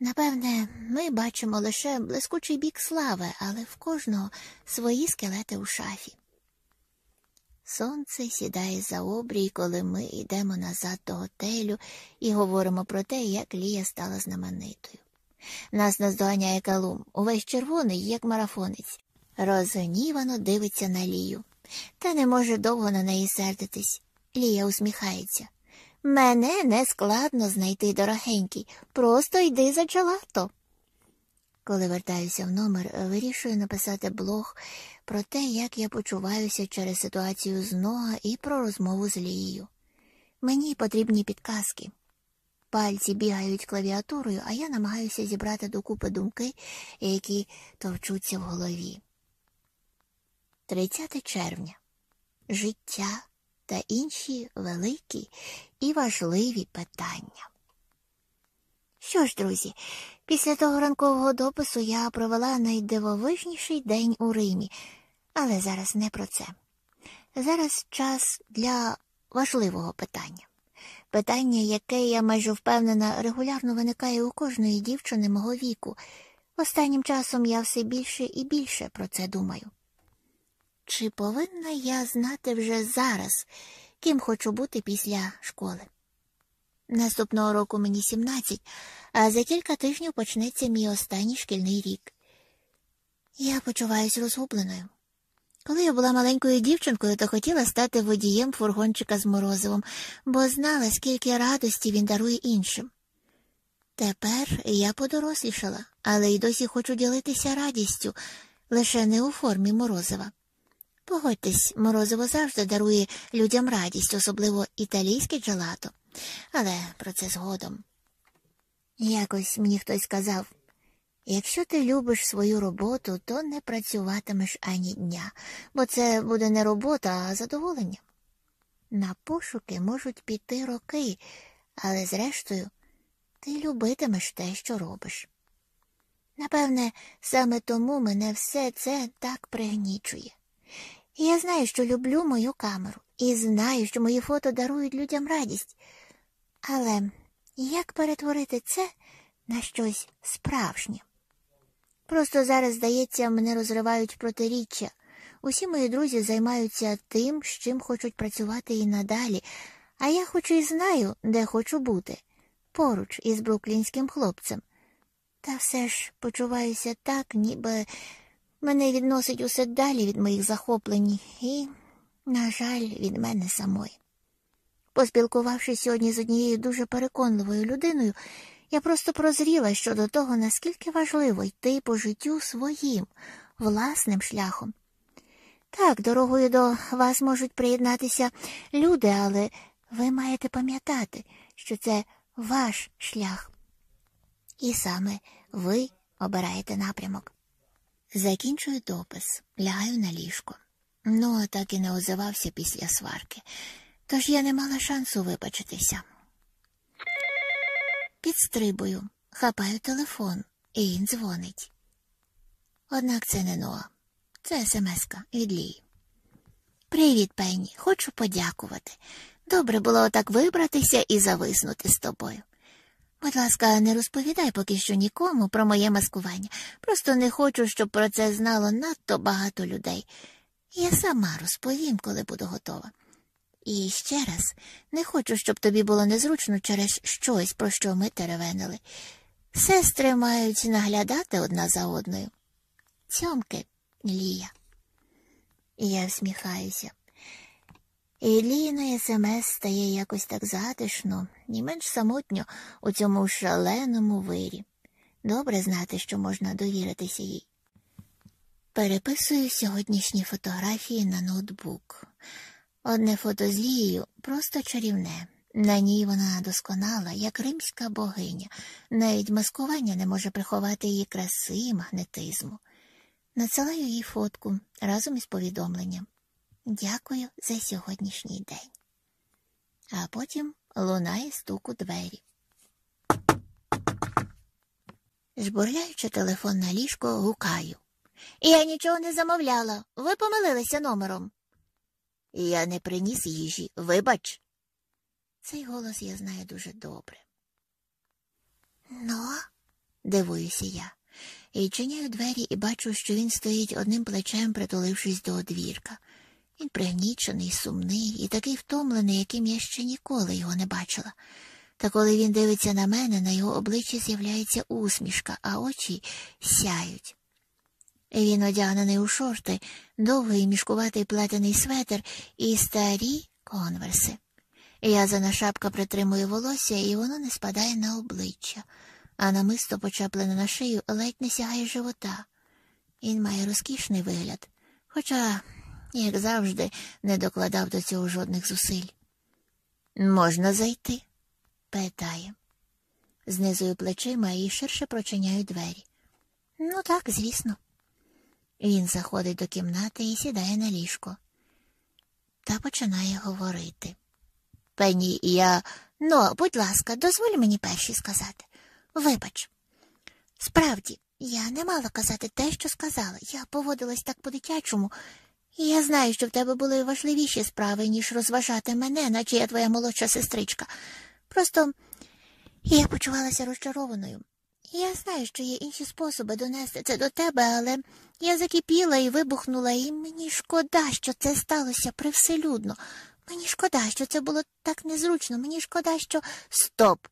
Напевне, ми бачимо лише блискучий бік слави, але в кожного свої скелети у шафі. Сонце сідає за обрій, коли ми йдемо назад до готелю і говоримо про те, як Лія стала знаменитою. Нас наздоганяє калум, увесь червоний, як марафонець. Розгнівано дивиться на Лію, та не може довго на неї сердитись. Лія усміхається. Мене не складно знайти, дорогенький, просто йди за джелато. Коли вертаюся в номер, вирішую написати блог про те, як я почуваюся через ситуацію з нога і про розмову з Лією. Мені потрібні підказки. Пальці бігають клавіатурою, а я намагаюся зібрати докупи думки, які товчуться в голові. 30 червня. Життя та інші великі і важливі питання. Що ж, друзі, після того ранкового допису я провела найдивовижніший день у Римі, але зараз не про це. Зараз час для важливого питання. Питання, яке я майже впевнена, регулярно виникає у кожної дівчини мого віку. Останнім часом я все більше і більше про це думаю. Чи повинна я знати вже зараз, ким хочу бути після школи? Наступного року мені 17, а за кілька тижнів почнеться мій останній шкільний рік. Я почуваюсь розгубленою. Коли я була маленькою дівчинкою, то хотіла стати водієм фургончика з морозивом, бо знала, скільки радості він дарує іншим. Тепер я подорослішала, але й досі хочу ділитися радістю, лише не у формі морозива. Погодьтесь, морозиво завжди дарує людям радість, особливо італійське джелато, але про це згодом. Якось мені хтось сказав якщо ти любиш свою роботу, то не працюватимеш ані дня, бо це буде не робота, а задоволення. На пошуки можуть піти роки, але зрештою ти любитимеш те, що робиш. Напевне, саме тому мене все це так пригнічує. Я знаю, що люблю мою камеру, і знаю, що мої фото дарують людям радість. Але як перетворити це на щось справжнє? Просто зараз, здається, мене розривають протиріччя. Усі мої друзі займаються тим, з чим хочуть працювати і надалі, а я хоч і знаю, де хочу бути, поруч із бруклінським хлопцем. Та все ж почуваюся так, ніби мене відносить усе далі від моїх захоплень і, на жаль, від мене самої. Поспілкувавшись сьогодні з однією дуже переконливою людиною, я просто прозріла щодо того, наскільки важливо йти по життю своїм, власним шляхом. Так, дорогою до вас можуть приєднатися люди, але ви маєте пам'ятати, що це ваш шлях. І саме ви обираєте напрямок. Закінчую допис, лягаю на ліжко. Ну, так і не озивався після сварки, тож я не мала шансу вибачитися. Підстрибую, хапаю телефон, і він дзвонить. Однак це не Ноа. Це смска від Лії. Привіт, Пенні. Хочу подякувати. Добре було отак вибратися і зависнути з тобою. Будь ласка, не розповідай поки що нікому про моє маскування. Просто не хочу, щоб про це знало надто багато людей. Я сама розповім, коли буду готова. І ще раз не хочу, щоб тобі було незручно через щось, про що ми теревенили. Сестри мають наглядати одна за одною. Цьомки, Лія. Я всміхаюся. І Ліїна смс стає якось так затишно і менш самотньо у цьому шаленому вирі. Добре знати, що можна довіритися їй. Переписую сьогоднішні фотографії на ноутбук. Одне фото з Лією просто чарівне. На ній вона досконала, як римська богиня, навіть маскування не може приховати її краси і магнетизму. Надсилаю їй фотку разом із повідомленням. Дякую за сьогоднішній день. А потім лунає стук у двері. Жбурляючи телефон на ліжко, гукаю. Я нічого не замовляла. Ви помилилися номером. Я не приніс їжі, вибач. Цей голос я знаю дуже добре. Ну, дивуюся я, і чиняю двері і бачу, що він стоїть одним плечем, притулившись до одвірка. Він пригнічений, сумний і такий втомлений, яким я ще ніколи його не бачила. Та коли він дивиться на мене, на його обличчі з'являється усмішка, а очі сяють. Він одягнений у шорти, довгий мішкуватий плетений светр і старі конверси. Язана шапка притримує волосся, і воно не спадає на обличчя, а намисто почеплене на шию ледь не сягає живота. Він має розкішний вигляд, хоча, як завжди, не докладав до цього жодних зусиль. Можна зайти? питає. Знизую плечима і ширше прочиняю двері. Ну так, звісно. Він заходить до кімнати і сідає на ліжко та починає говорити. Пені, я. Ну, будь ласка, дозволь мені перші сказати. Вибач, справді, я не мала казати те, що сказала. Я поводилась так по-дитячому, я знаю, що в тебе були важливіші справи, ніж розважати мене, наче я твоя молодша сестричка. Просто я почувалася розчарованою. Я знаю, що є інші способи донести це до тебе, але я закипіла і вибухнула, і мені шкода, що це сталося привселюдно. Мені шкода, що це було так незручно, мені шкода, що. Стоп.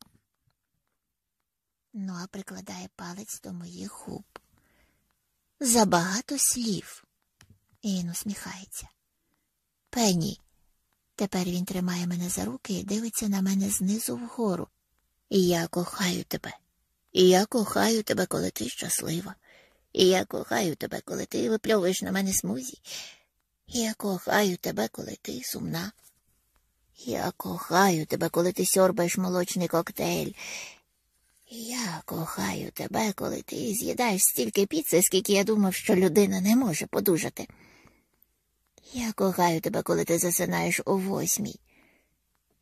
Ноа прикладає палець до моїх губ. Забагато слів. І він усміхається. Пенні. Тепер він тримає мене за руки і дивиться на мене знизу вгору. І я кохаю тебе. І я кохаю тебе, коли ти щаслива. І я кохаю тебе, коли ти випльовуєш на мене смузі. Я кохаю тебе, коли ти сумна. Я кохаю тебе, коли ти сьорбаєш молочний коктейль. Я кохаю тебе, коли ти з'їдаєш стільки піци, скільки я думав, що людина не може подужати. Я кохаю тебе, коли ти засинаєш о восьмій.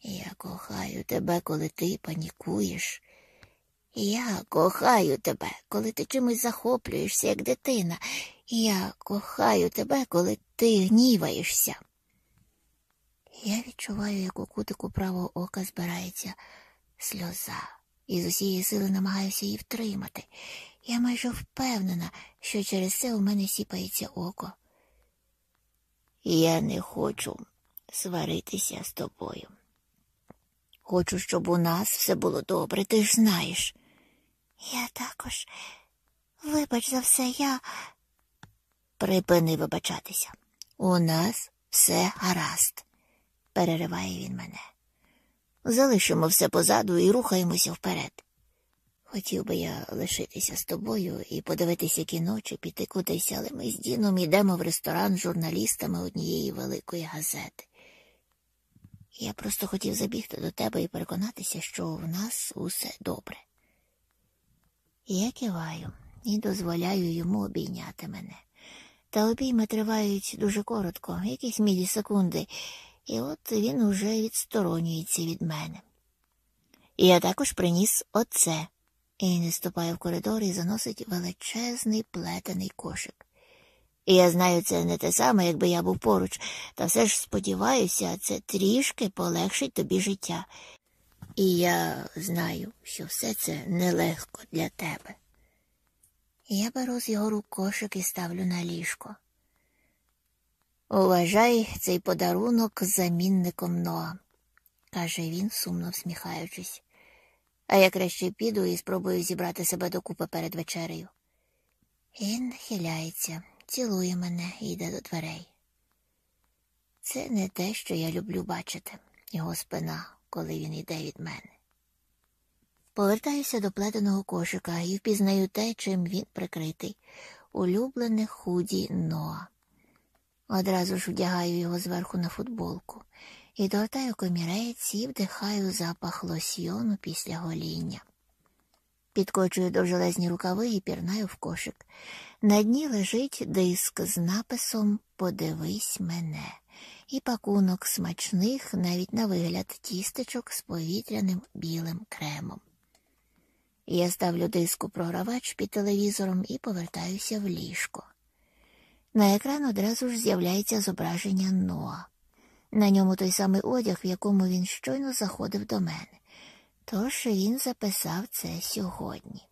Я кохаю тебе, коли ти панікуєш. Я кохаю тебе, коли ти чимось захоплюєшся, як дитина. Я кохаю тебе, коли ти гніваєшся. Я відчуваю, як у кутику правого ока збирається сльоза, і з усієї сили намагаюся її втримати. Я майже впевнена, що через це у мене сіпається око. Я не хочу сваритися з тобою. Хочу, щоб у нас все було добре, ти ж знаєш. Я також, вибач за все, я. Припини вибачатися. У нас все гаразд перериває він мене. Залишимо все позаду і рухаємося вперед. Хотів би я лишитися з тобою і подивитися кіно чи піти кудись, але ми з Діном йдемо в ресторан з журналістами однієї великої газети. Я просто хотів забігти до тебе і переконатися, що в нас усе добре. Я киваю і дозволяю йому обійняти мене. Та обійми тривають дуже коротко, якісь мілісекунди, і от він уже відсторонюється від мене. І я також приніс оце, і не ступає в коридор і заносить величезний плетений кошик. І я знаю, це не те саме, якби я був поруч, та все ж сподіваюся, це трішки полегшить тобі життя. І я знаю, що все це нелегко для тебе. Я беру з його рук кошик і ставлю на ліжко. Уважай цей подарунок замінником Ноа, каже він, сумно всміхаючись. А я краще піду і спробую зібрати себе докупи перед вечерею. Він хиляється, цілує мене і йде до дверей. Це не те, що я люблю бачити, його спина, коли він йде від мене. Повертаюся до плетеного кошика і впізнаю те, чим він прикритий, улюблене худі Ноа. Одразу ж вдягаю його зверху на футболку і комірець і вдихаю запах лосьйону після гоління. Підкочую довжелезні рукави і пірнаю в кошик. На дні лежить диск з написом Подивись мене і пакунок смачних, навіть на вигляд, тістечок з повітряним білим кремом. Я ставлю диску програвач під телевізором і повертаюся в ліжко. На екран одразу ж з'являється зображення Ноа. На ньому той самий одяг, в якому він щойно заходив до мене. Тож він записав це сьогодні.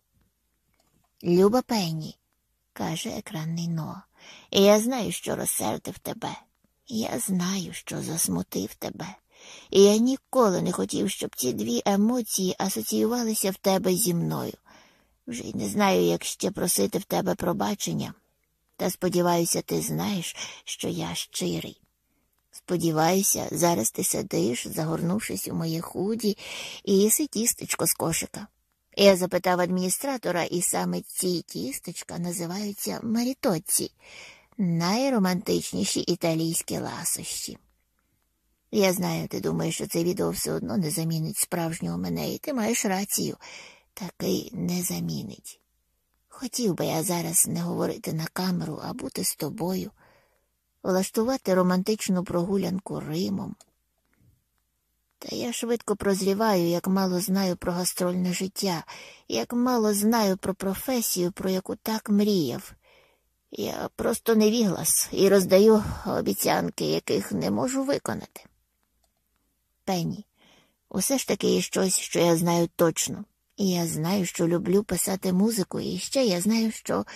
Люба Пенні, каже екранний Ноа, я знаю, що розсердив тебе. Я знаю, що засмутив тебе. І я ніколи не хотів, щоб ці дві емоції асоціювалися в тебе зі мною. Вже й не знаю, як ще просити в тебе пробачення. Та сподіваюся, ти знаєш, що я щирий. Сподіваюся, зараз ти сидиш, загорнувшись у моє худі, і їси тістечко з кошика. Я запитав адміністратора, і саме ці тістечка називаються марітоці, найромантичніші італійські ласощі. Я знаю, ти думаєш, що це відео все одно не замінить справжнього мене, і ти маєш рацію, такий не замінить. Хотів би я зараз не говорити на камеру, а бути з тобою, влаштувати романтичну прогулянку Римом. Та я швидко прозріваю, як мало знаю про гастрольне життя, як мало знаю про професію, про яку так мріяв. Я просто невіглас і роздаю обіцянки, яких не можу виконати. Пенні, усе ж таки є щось, що я знаю точно. І я знаю, що люблю писати музику, і ще я знаю, що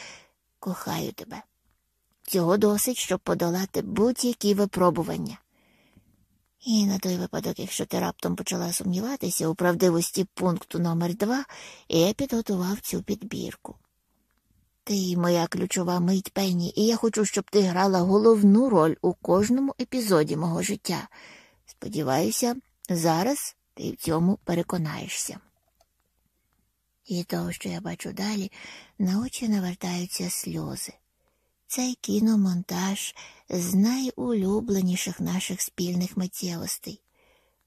кохаю тебе. Цього досить, щоб подолати будь-які випробування. І на той випадок, якщо ти раптом почала сумніватися у правдивості пункту номер два, я підготував цю підбірку. Ти моя ключова мить Пенні, і я хочу, щоб ти грала головну роль у кожному епізоді мого життя. Сподіваюся, зараз ти в цьому переконаєшся. І того, що я бачу далі, на очі навертаються сльози. Цей кіномонтаж з найулюбленіших наших спільних миттєвостей.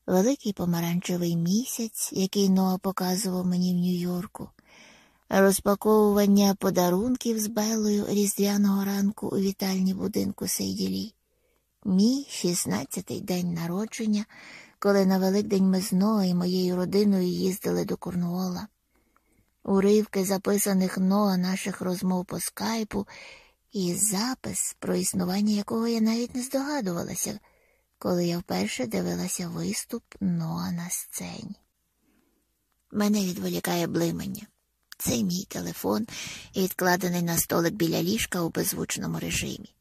Великий помаранчевий місяць, який Ноа показував мені в Нью-Йорку, розпаковування подарунків з Белою різдвяного ранку у вітальні будинку Сейділі, мій 16-й день народження, коли на Великдень ми з Ноа і моєю родиною їздили до Корнуола. Уривки записаних Ноа наших розмов по скайпу і запис, про існування якого я навіть не здогадувалася, коли я вперше дивилася виступ Ноа на сцені. Мене відволікає блимання. Це мій телефон, відкладений на столик біля ліжка у беззвучному режимі.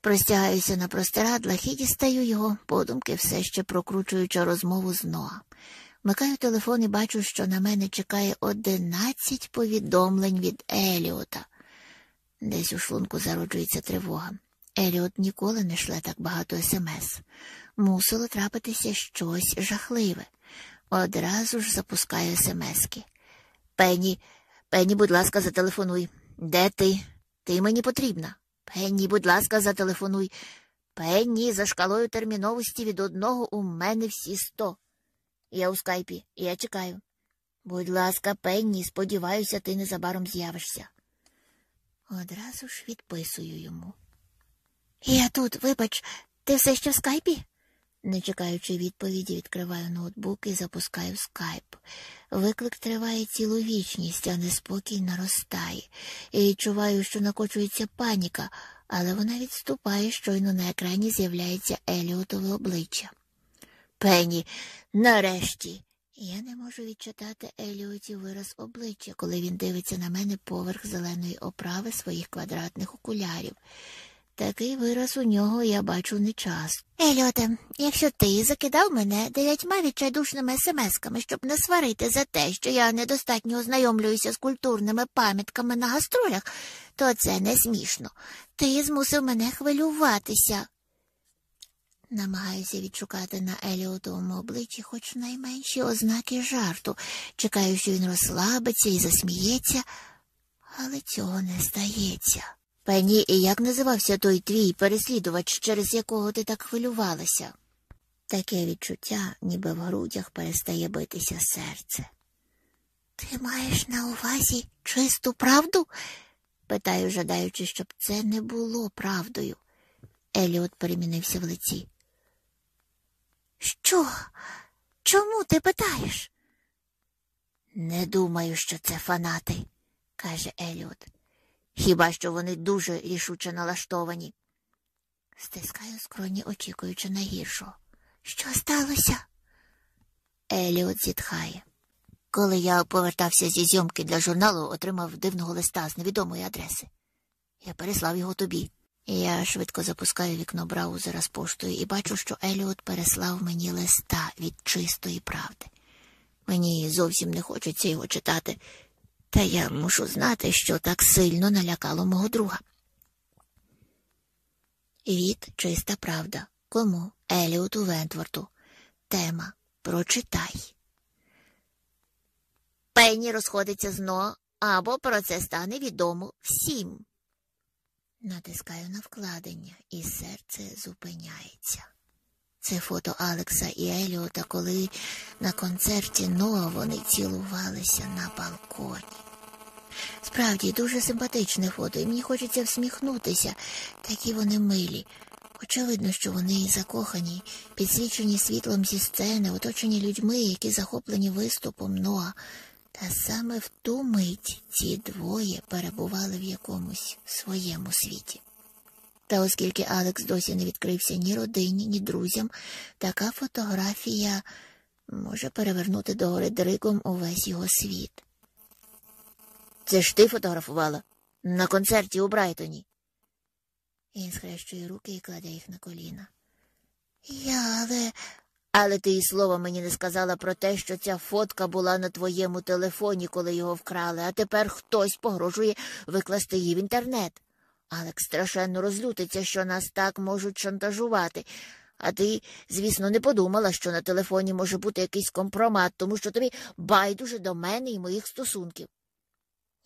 Простягаюся на простирадлах і дістаю його, подумки все ще прокручуючи розмову з Ноа. Вмикаю телефон і бачу, що на мене чекає одинадцять повідомлень від Еліота. Десь у шлунку зароджується тривога. Еліот ніколи не шле так багато смс. Мусило трапитися щось жахливе. Одразу ж запускаю смски. Пенні, Пенні, будь ласка, зателефонуй. Де ти? Ти мені потрібна. Пенні, будь ласка, зателефонуй. Пенні, за шкалою терміновості від одного у мене всі сто. Я у скайпі, я чекаю. Будь ласка, Пенні, сподіваюся, ти незабаром з'явишся. Одразу ж відписую йому. Я тут, вибач, ти все ще в скайпі? Не чекаючи відповіді, відкриваю ноутбук і запускаю скайп. Виклик триває цілу вічність, а неспокій наростає, і відчуваю, що накочується паніка, але вона відступає, щойно на екрані з'являється Еліотове обличчя. Пені, нарешті. Я не можу відчитати Еліоті вираз обличчя, коли він дивиться на мене поверх зеленої оправи своїх квадратних окулярів. Такий вираз у нього я бачу не часто. Еліоте, якщо ти закидав мене дев'ятьма відчайдушними смсками, щоб не сварити за те, що я недостатньо ознайомлююся з культурними пам'ятками на гастролях, то це не смішно. Ти змусив мене хвилюватися. Намагаюся відшукати на Еліотовому обличчі хоч найменші ознаки жарту, чекаю, що він розслабиться і засміється, але цього не стається. Пені, і як називався той твій переслідувач, через якого ти так хвилювалася? Таке відчуття, ніби в грудях перестає битися серце. Ти маєш на увазі чисту правду? питаю, жадаючи, щоб це не було правдою. Еліот перемінився в лиці. Що? Чому ти питаєш? Не думаю, що це фанати, каже Еліот. Хіба що вони дуже рішуче налаштовані. Стискаю скроні, очікуючи на гіршого. Що сталося? Еліот зітхає. Коли я повертався зі зйомки для журналу, отримав дивного листа з невідомої адреси. Я переслав його тобі. Я швидко запускаю вікно браузера з поштою і бачу, що Еліот переслав мені листа від чистої правди. Мені зовсім не хочеться його читати, та я мушу знати, що так сильно налякало мого друга. Від чиста правда. Кому? Еліоту Вентворту. Тема Прочитай. Пенні розходиться зно, або про це стане відомо всім. Натискаю на вкладення, і серце зупиняється. Це фото Алекса і Еліота, коли на концерті Ноа вони цілувалися на балконі. Справді, дуже симпатичне фото, і мені хочеться всміхнутися, такі вони милі. Очевидно, що вони закохані, підсвічені світлом зі сцени, оточені людьми, які захоплені виступом Ноа. Та саме в ту мить ці двоє перебували в якомусь своєму світі. Та оскільки Алекс досі не відкрився ні родині, ні друзям, така фотографія може перевернути до гори дригом увесь його світ. Це ж ти фотографувала на концерті у Брайтоні. Він схрещує руки і кладе їх на коліна. Я, але. Але ти і слова мені не сказала про те, що ця фотка була на твоєму телефоні, коли його вкрали, а тепер хтось погрожує викласти її в інтернет. Алекс страшенно розлютиться, що нас так можуть шантажувати. А ти, звісно, не подумала, що на телефоні може бути якийсь компромат, тому що тобі байдуже до мене і моїх стосунків.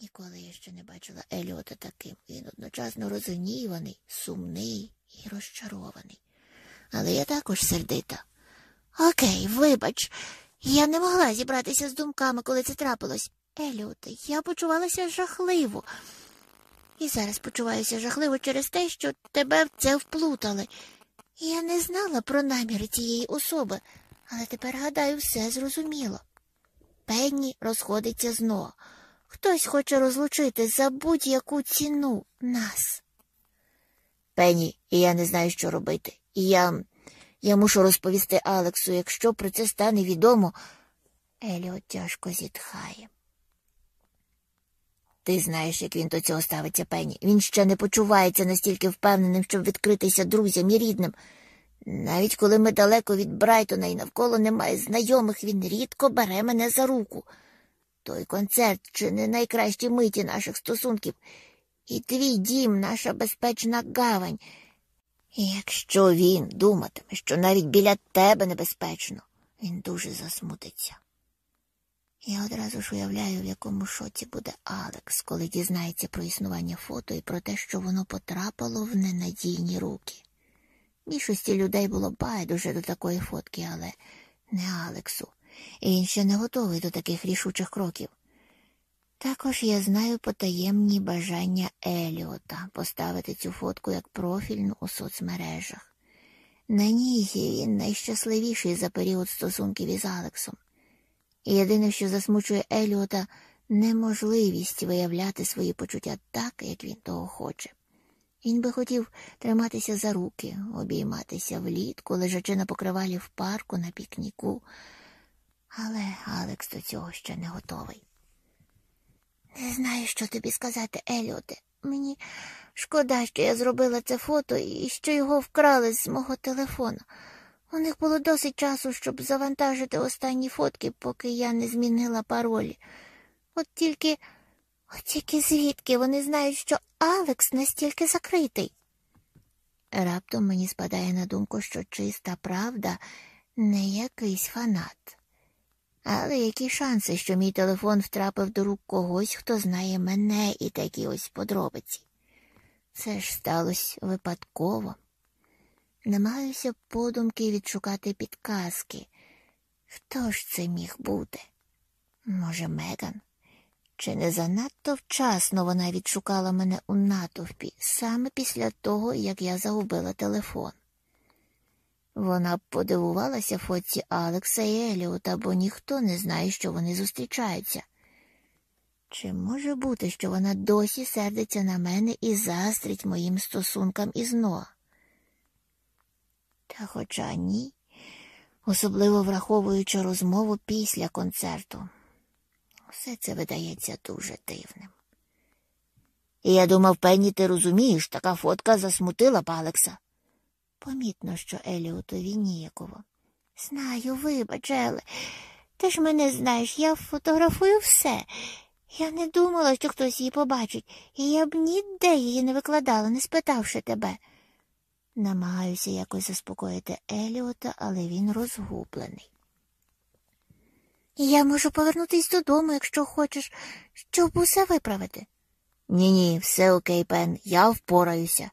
Ніколи я ще не бачила Еліота таким. Він одночасно розгніваний, сумний і розчарований. Але я також сердита. Окей, вибач, я не могла зібратися з думками, коли це трапилось. Еліоте, я почувалася жахливо. І зараз почуваюся жахливо через те, що тебе в це вплутали. Я не знала про наміри цієї особи, але тепер, гадаю, все зрозуміло. Пенні розходиться знову. Хтось хоче розлучити за будь-яку ціну нас. Пенні, я не знаю, що робити. Я я мушу розповісти Алексу, якщо про це стане відомо. Еліот тяжко зітхає. Ти знаєш, як він до цього ставиться, Пенні. Він ще не почувається настільки впевненим, щоб відкритися друзям і рідним. Навіть коли ми далеко від Брайтона і навколо немає знайомих, він рідко бере мене за руку. Той концерт чи не найкращі миті наших стосунків, і твій дім, наша безпечна гавань. І якщо він думатиме, що навіть біля тебе небезпечно, він дуже засмутиться. Я одразу ж уявляю, в якому шоці буде Алекс, коли дізнається про існування фото і про те, що воно потрапило в ненадійні руки. Більшості людей було байдуже до такої фотки, але не Алексу, і він ще не готовий до таких рішучих кроків. Також я знаю потаємні бажання Еліота поставити цю фотку як профільну у соцмережах. На ній він найщасливіший за період стосунків із Алексом. Єдине, що засмучує Еліота, неможливість виявляти свої почуття так, як він того хоче. Він би хотів триматися за руки, обійматися влітку, лежачи на покривалі в парку на пікніку, але Алекс до цього ще не готовий. Не знаю, що тобі сказати, Еліоте. Мені шкода, що я зробила це фото і що його вкрали з мого телефона. У них було досить часу, щоб завантажити останні фотки, поки я не змінила паролі. От тільки, от тільки звідки вони знають, що Алекс настільки закритий. Раптом мені спадає на думку, що чиста правда не якийсь фанат. Але які шанси, що мій телефон втрапив до рук когось, хто знає мене і такі ось подробиці? Це ж сталося випадково. Намагаюся подумки відшукати підказки. Хто ж це міг бути? Може, Меган? Чи не занадто вчасно вона відшукала мене у натовпі саме після того, як я загубила телефон? Вона подивувалася фотці Алекса і Еліота, бо ніхто не знає, що вони зустрічаються. Чи може бути, що вона досі сердиться на мене і заздрить моїм стосункам із Ноа? Та хоча ні, особливо враховуючи розмову після концерту. Все це видається дуже дивним. І я думав, певні, ти розумієш, така фотка засмутила б Алекса. Помітно, що Еліотові ніяково. Знаю, вибач, Еле. Ти ж мене знаєш, я фотографую все. Я не думала, що хтось її побачить, і я б ніде її не викладала, не спитавши тебе. Намагаюся якось заспокоїти Еліота, але він розгублений. Я можу повернутися додому, якщо хочеш, щоб усе виправити. Ні, ні, все окей, Пен, я впораюся.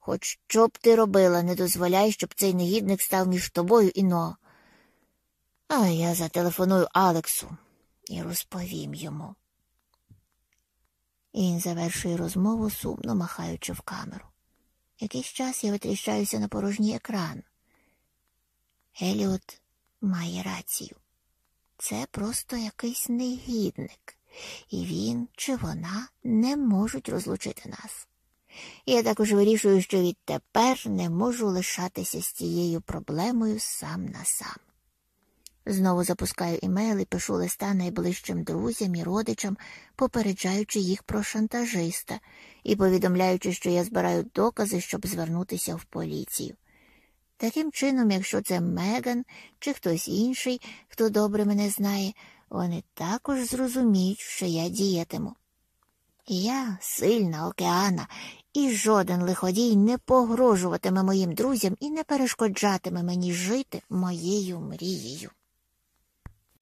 Хоч що б ти робила, не дозволяй, щоб цей негідник став між тобою і но. А я зателефоную Алексу і розповім йому. Він завершує розмову, сумно махаючи в камеру. Якийсь час я витріщаюся на порожній екран. Еліот має рацію. Це просто якийсь негідник, і він чи вона не можуть розлучити нас. Я також вирішую, що відтепер не можу лишатися з цією проблемою сам на сам. Знову запускаю імейл і пишу листа найближчим друзям і родичам, попереджаючи їх про шантажиста і повідомляючи, що я збираю докази, щоб звернутися в поліцію. Таким чином, якщо це Меган чи хтось інший, хто добре мене знає, вони також зрозуміють, що я діятиму. Я сильна океана, і жоден лиходій не погрожуватиме моїм друзям і не перешкоджатиме мені жити моєю мрією.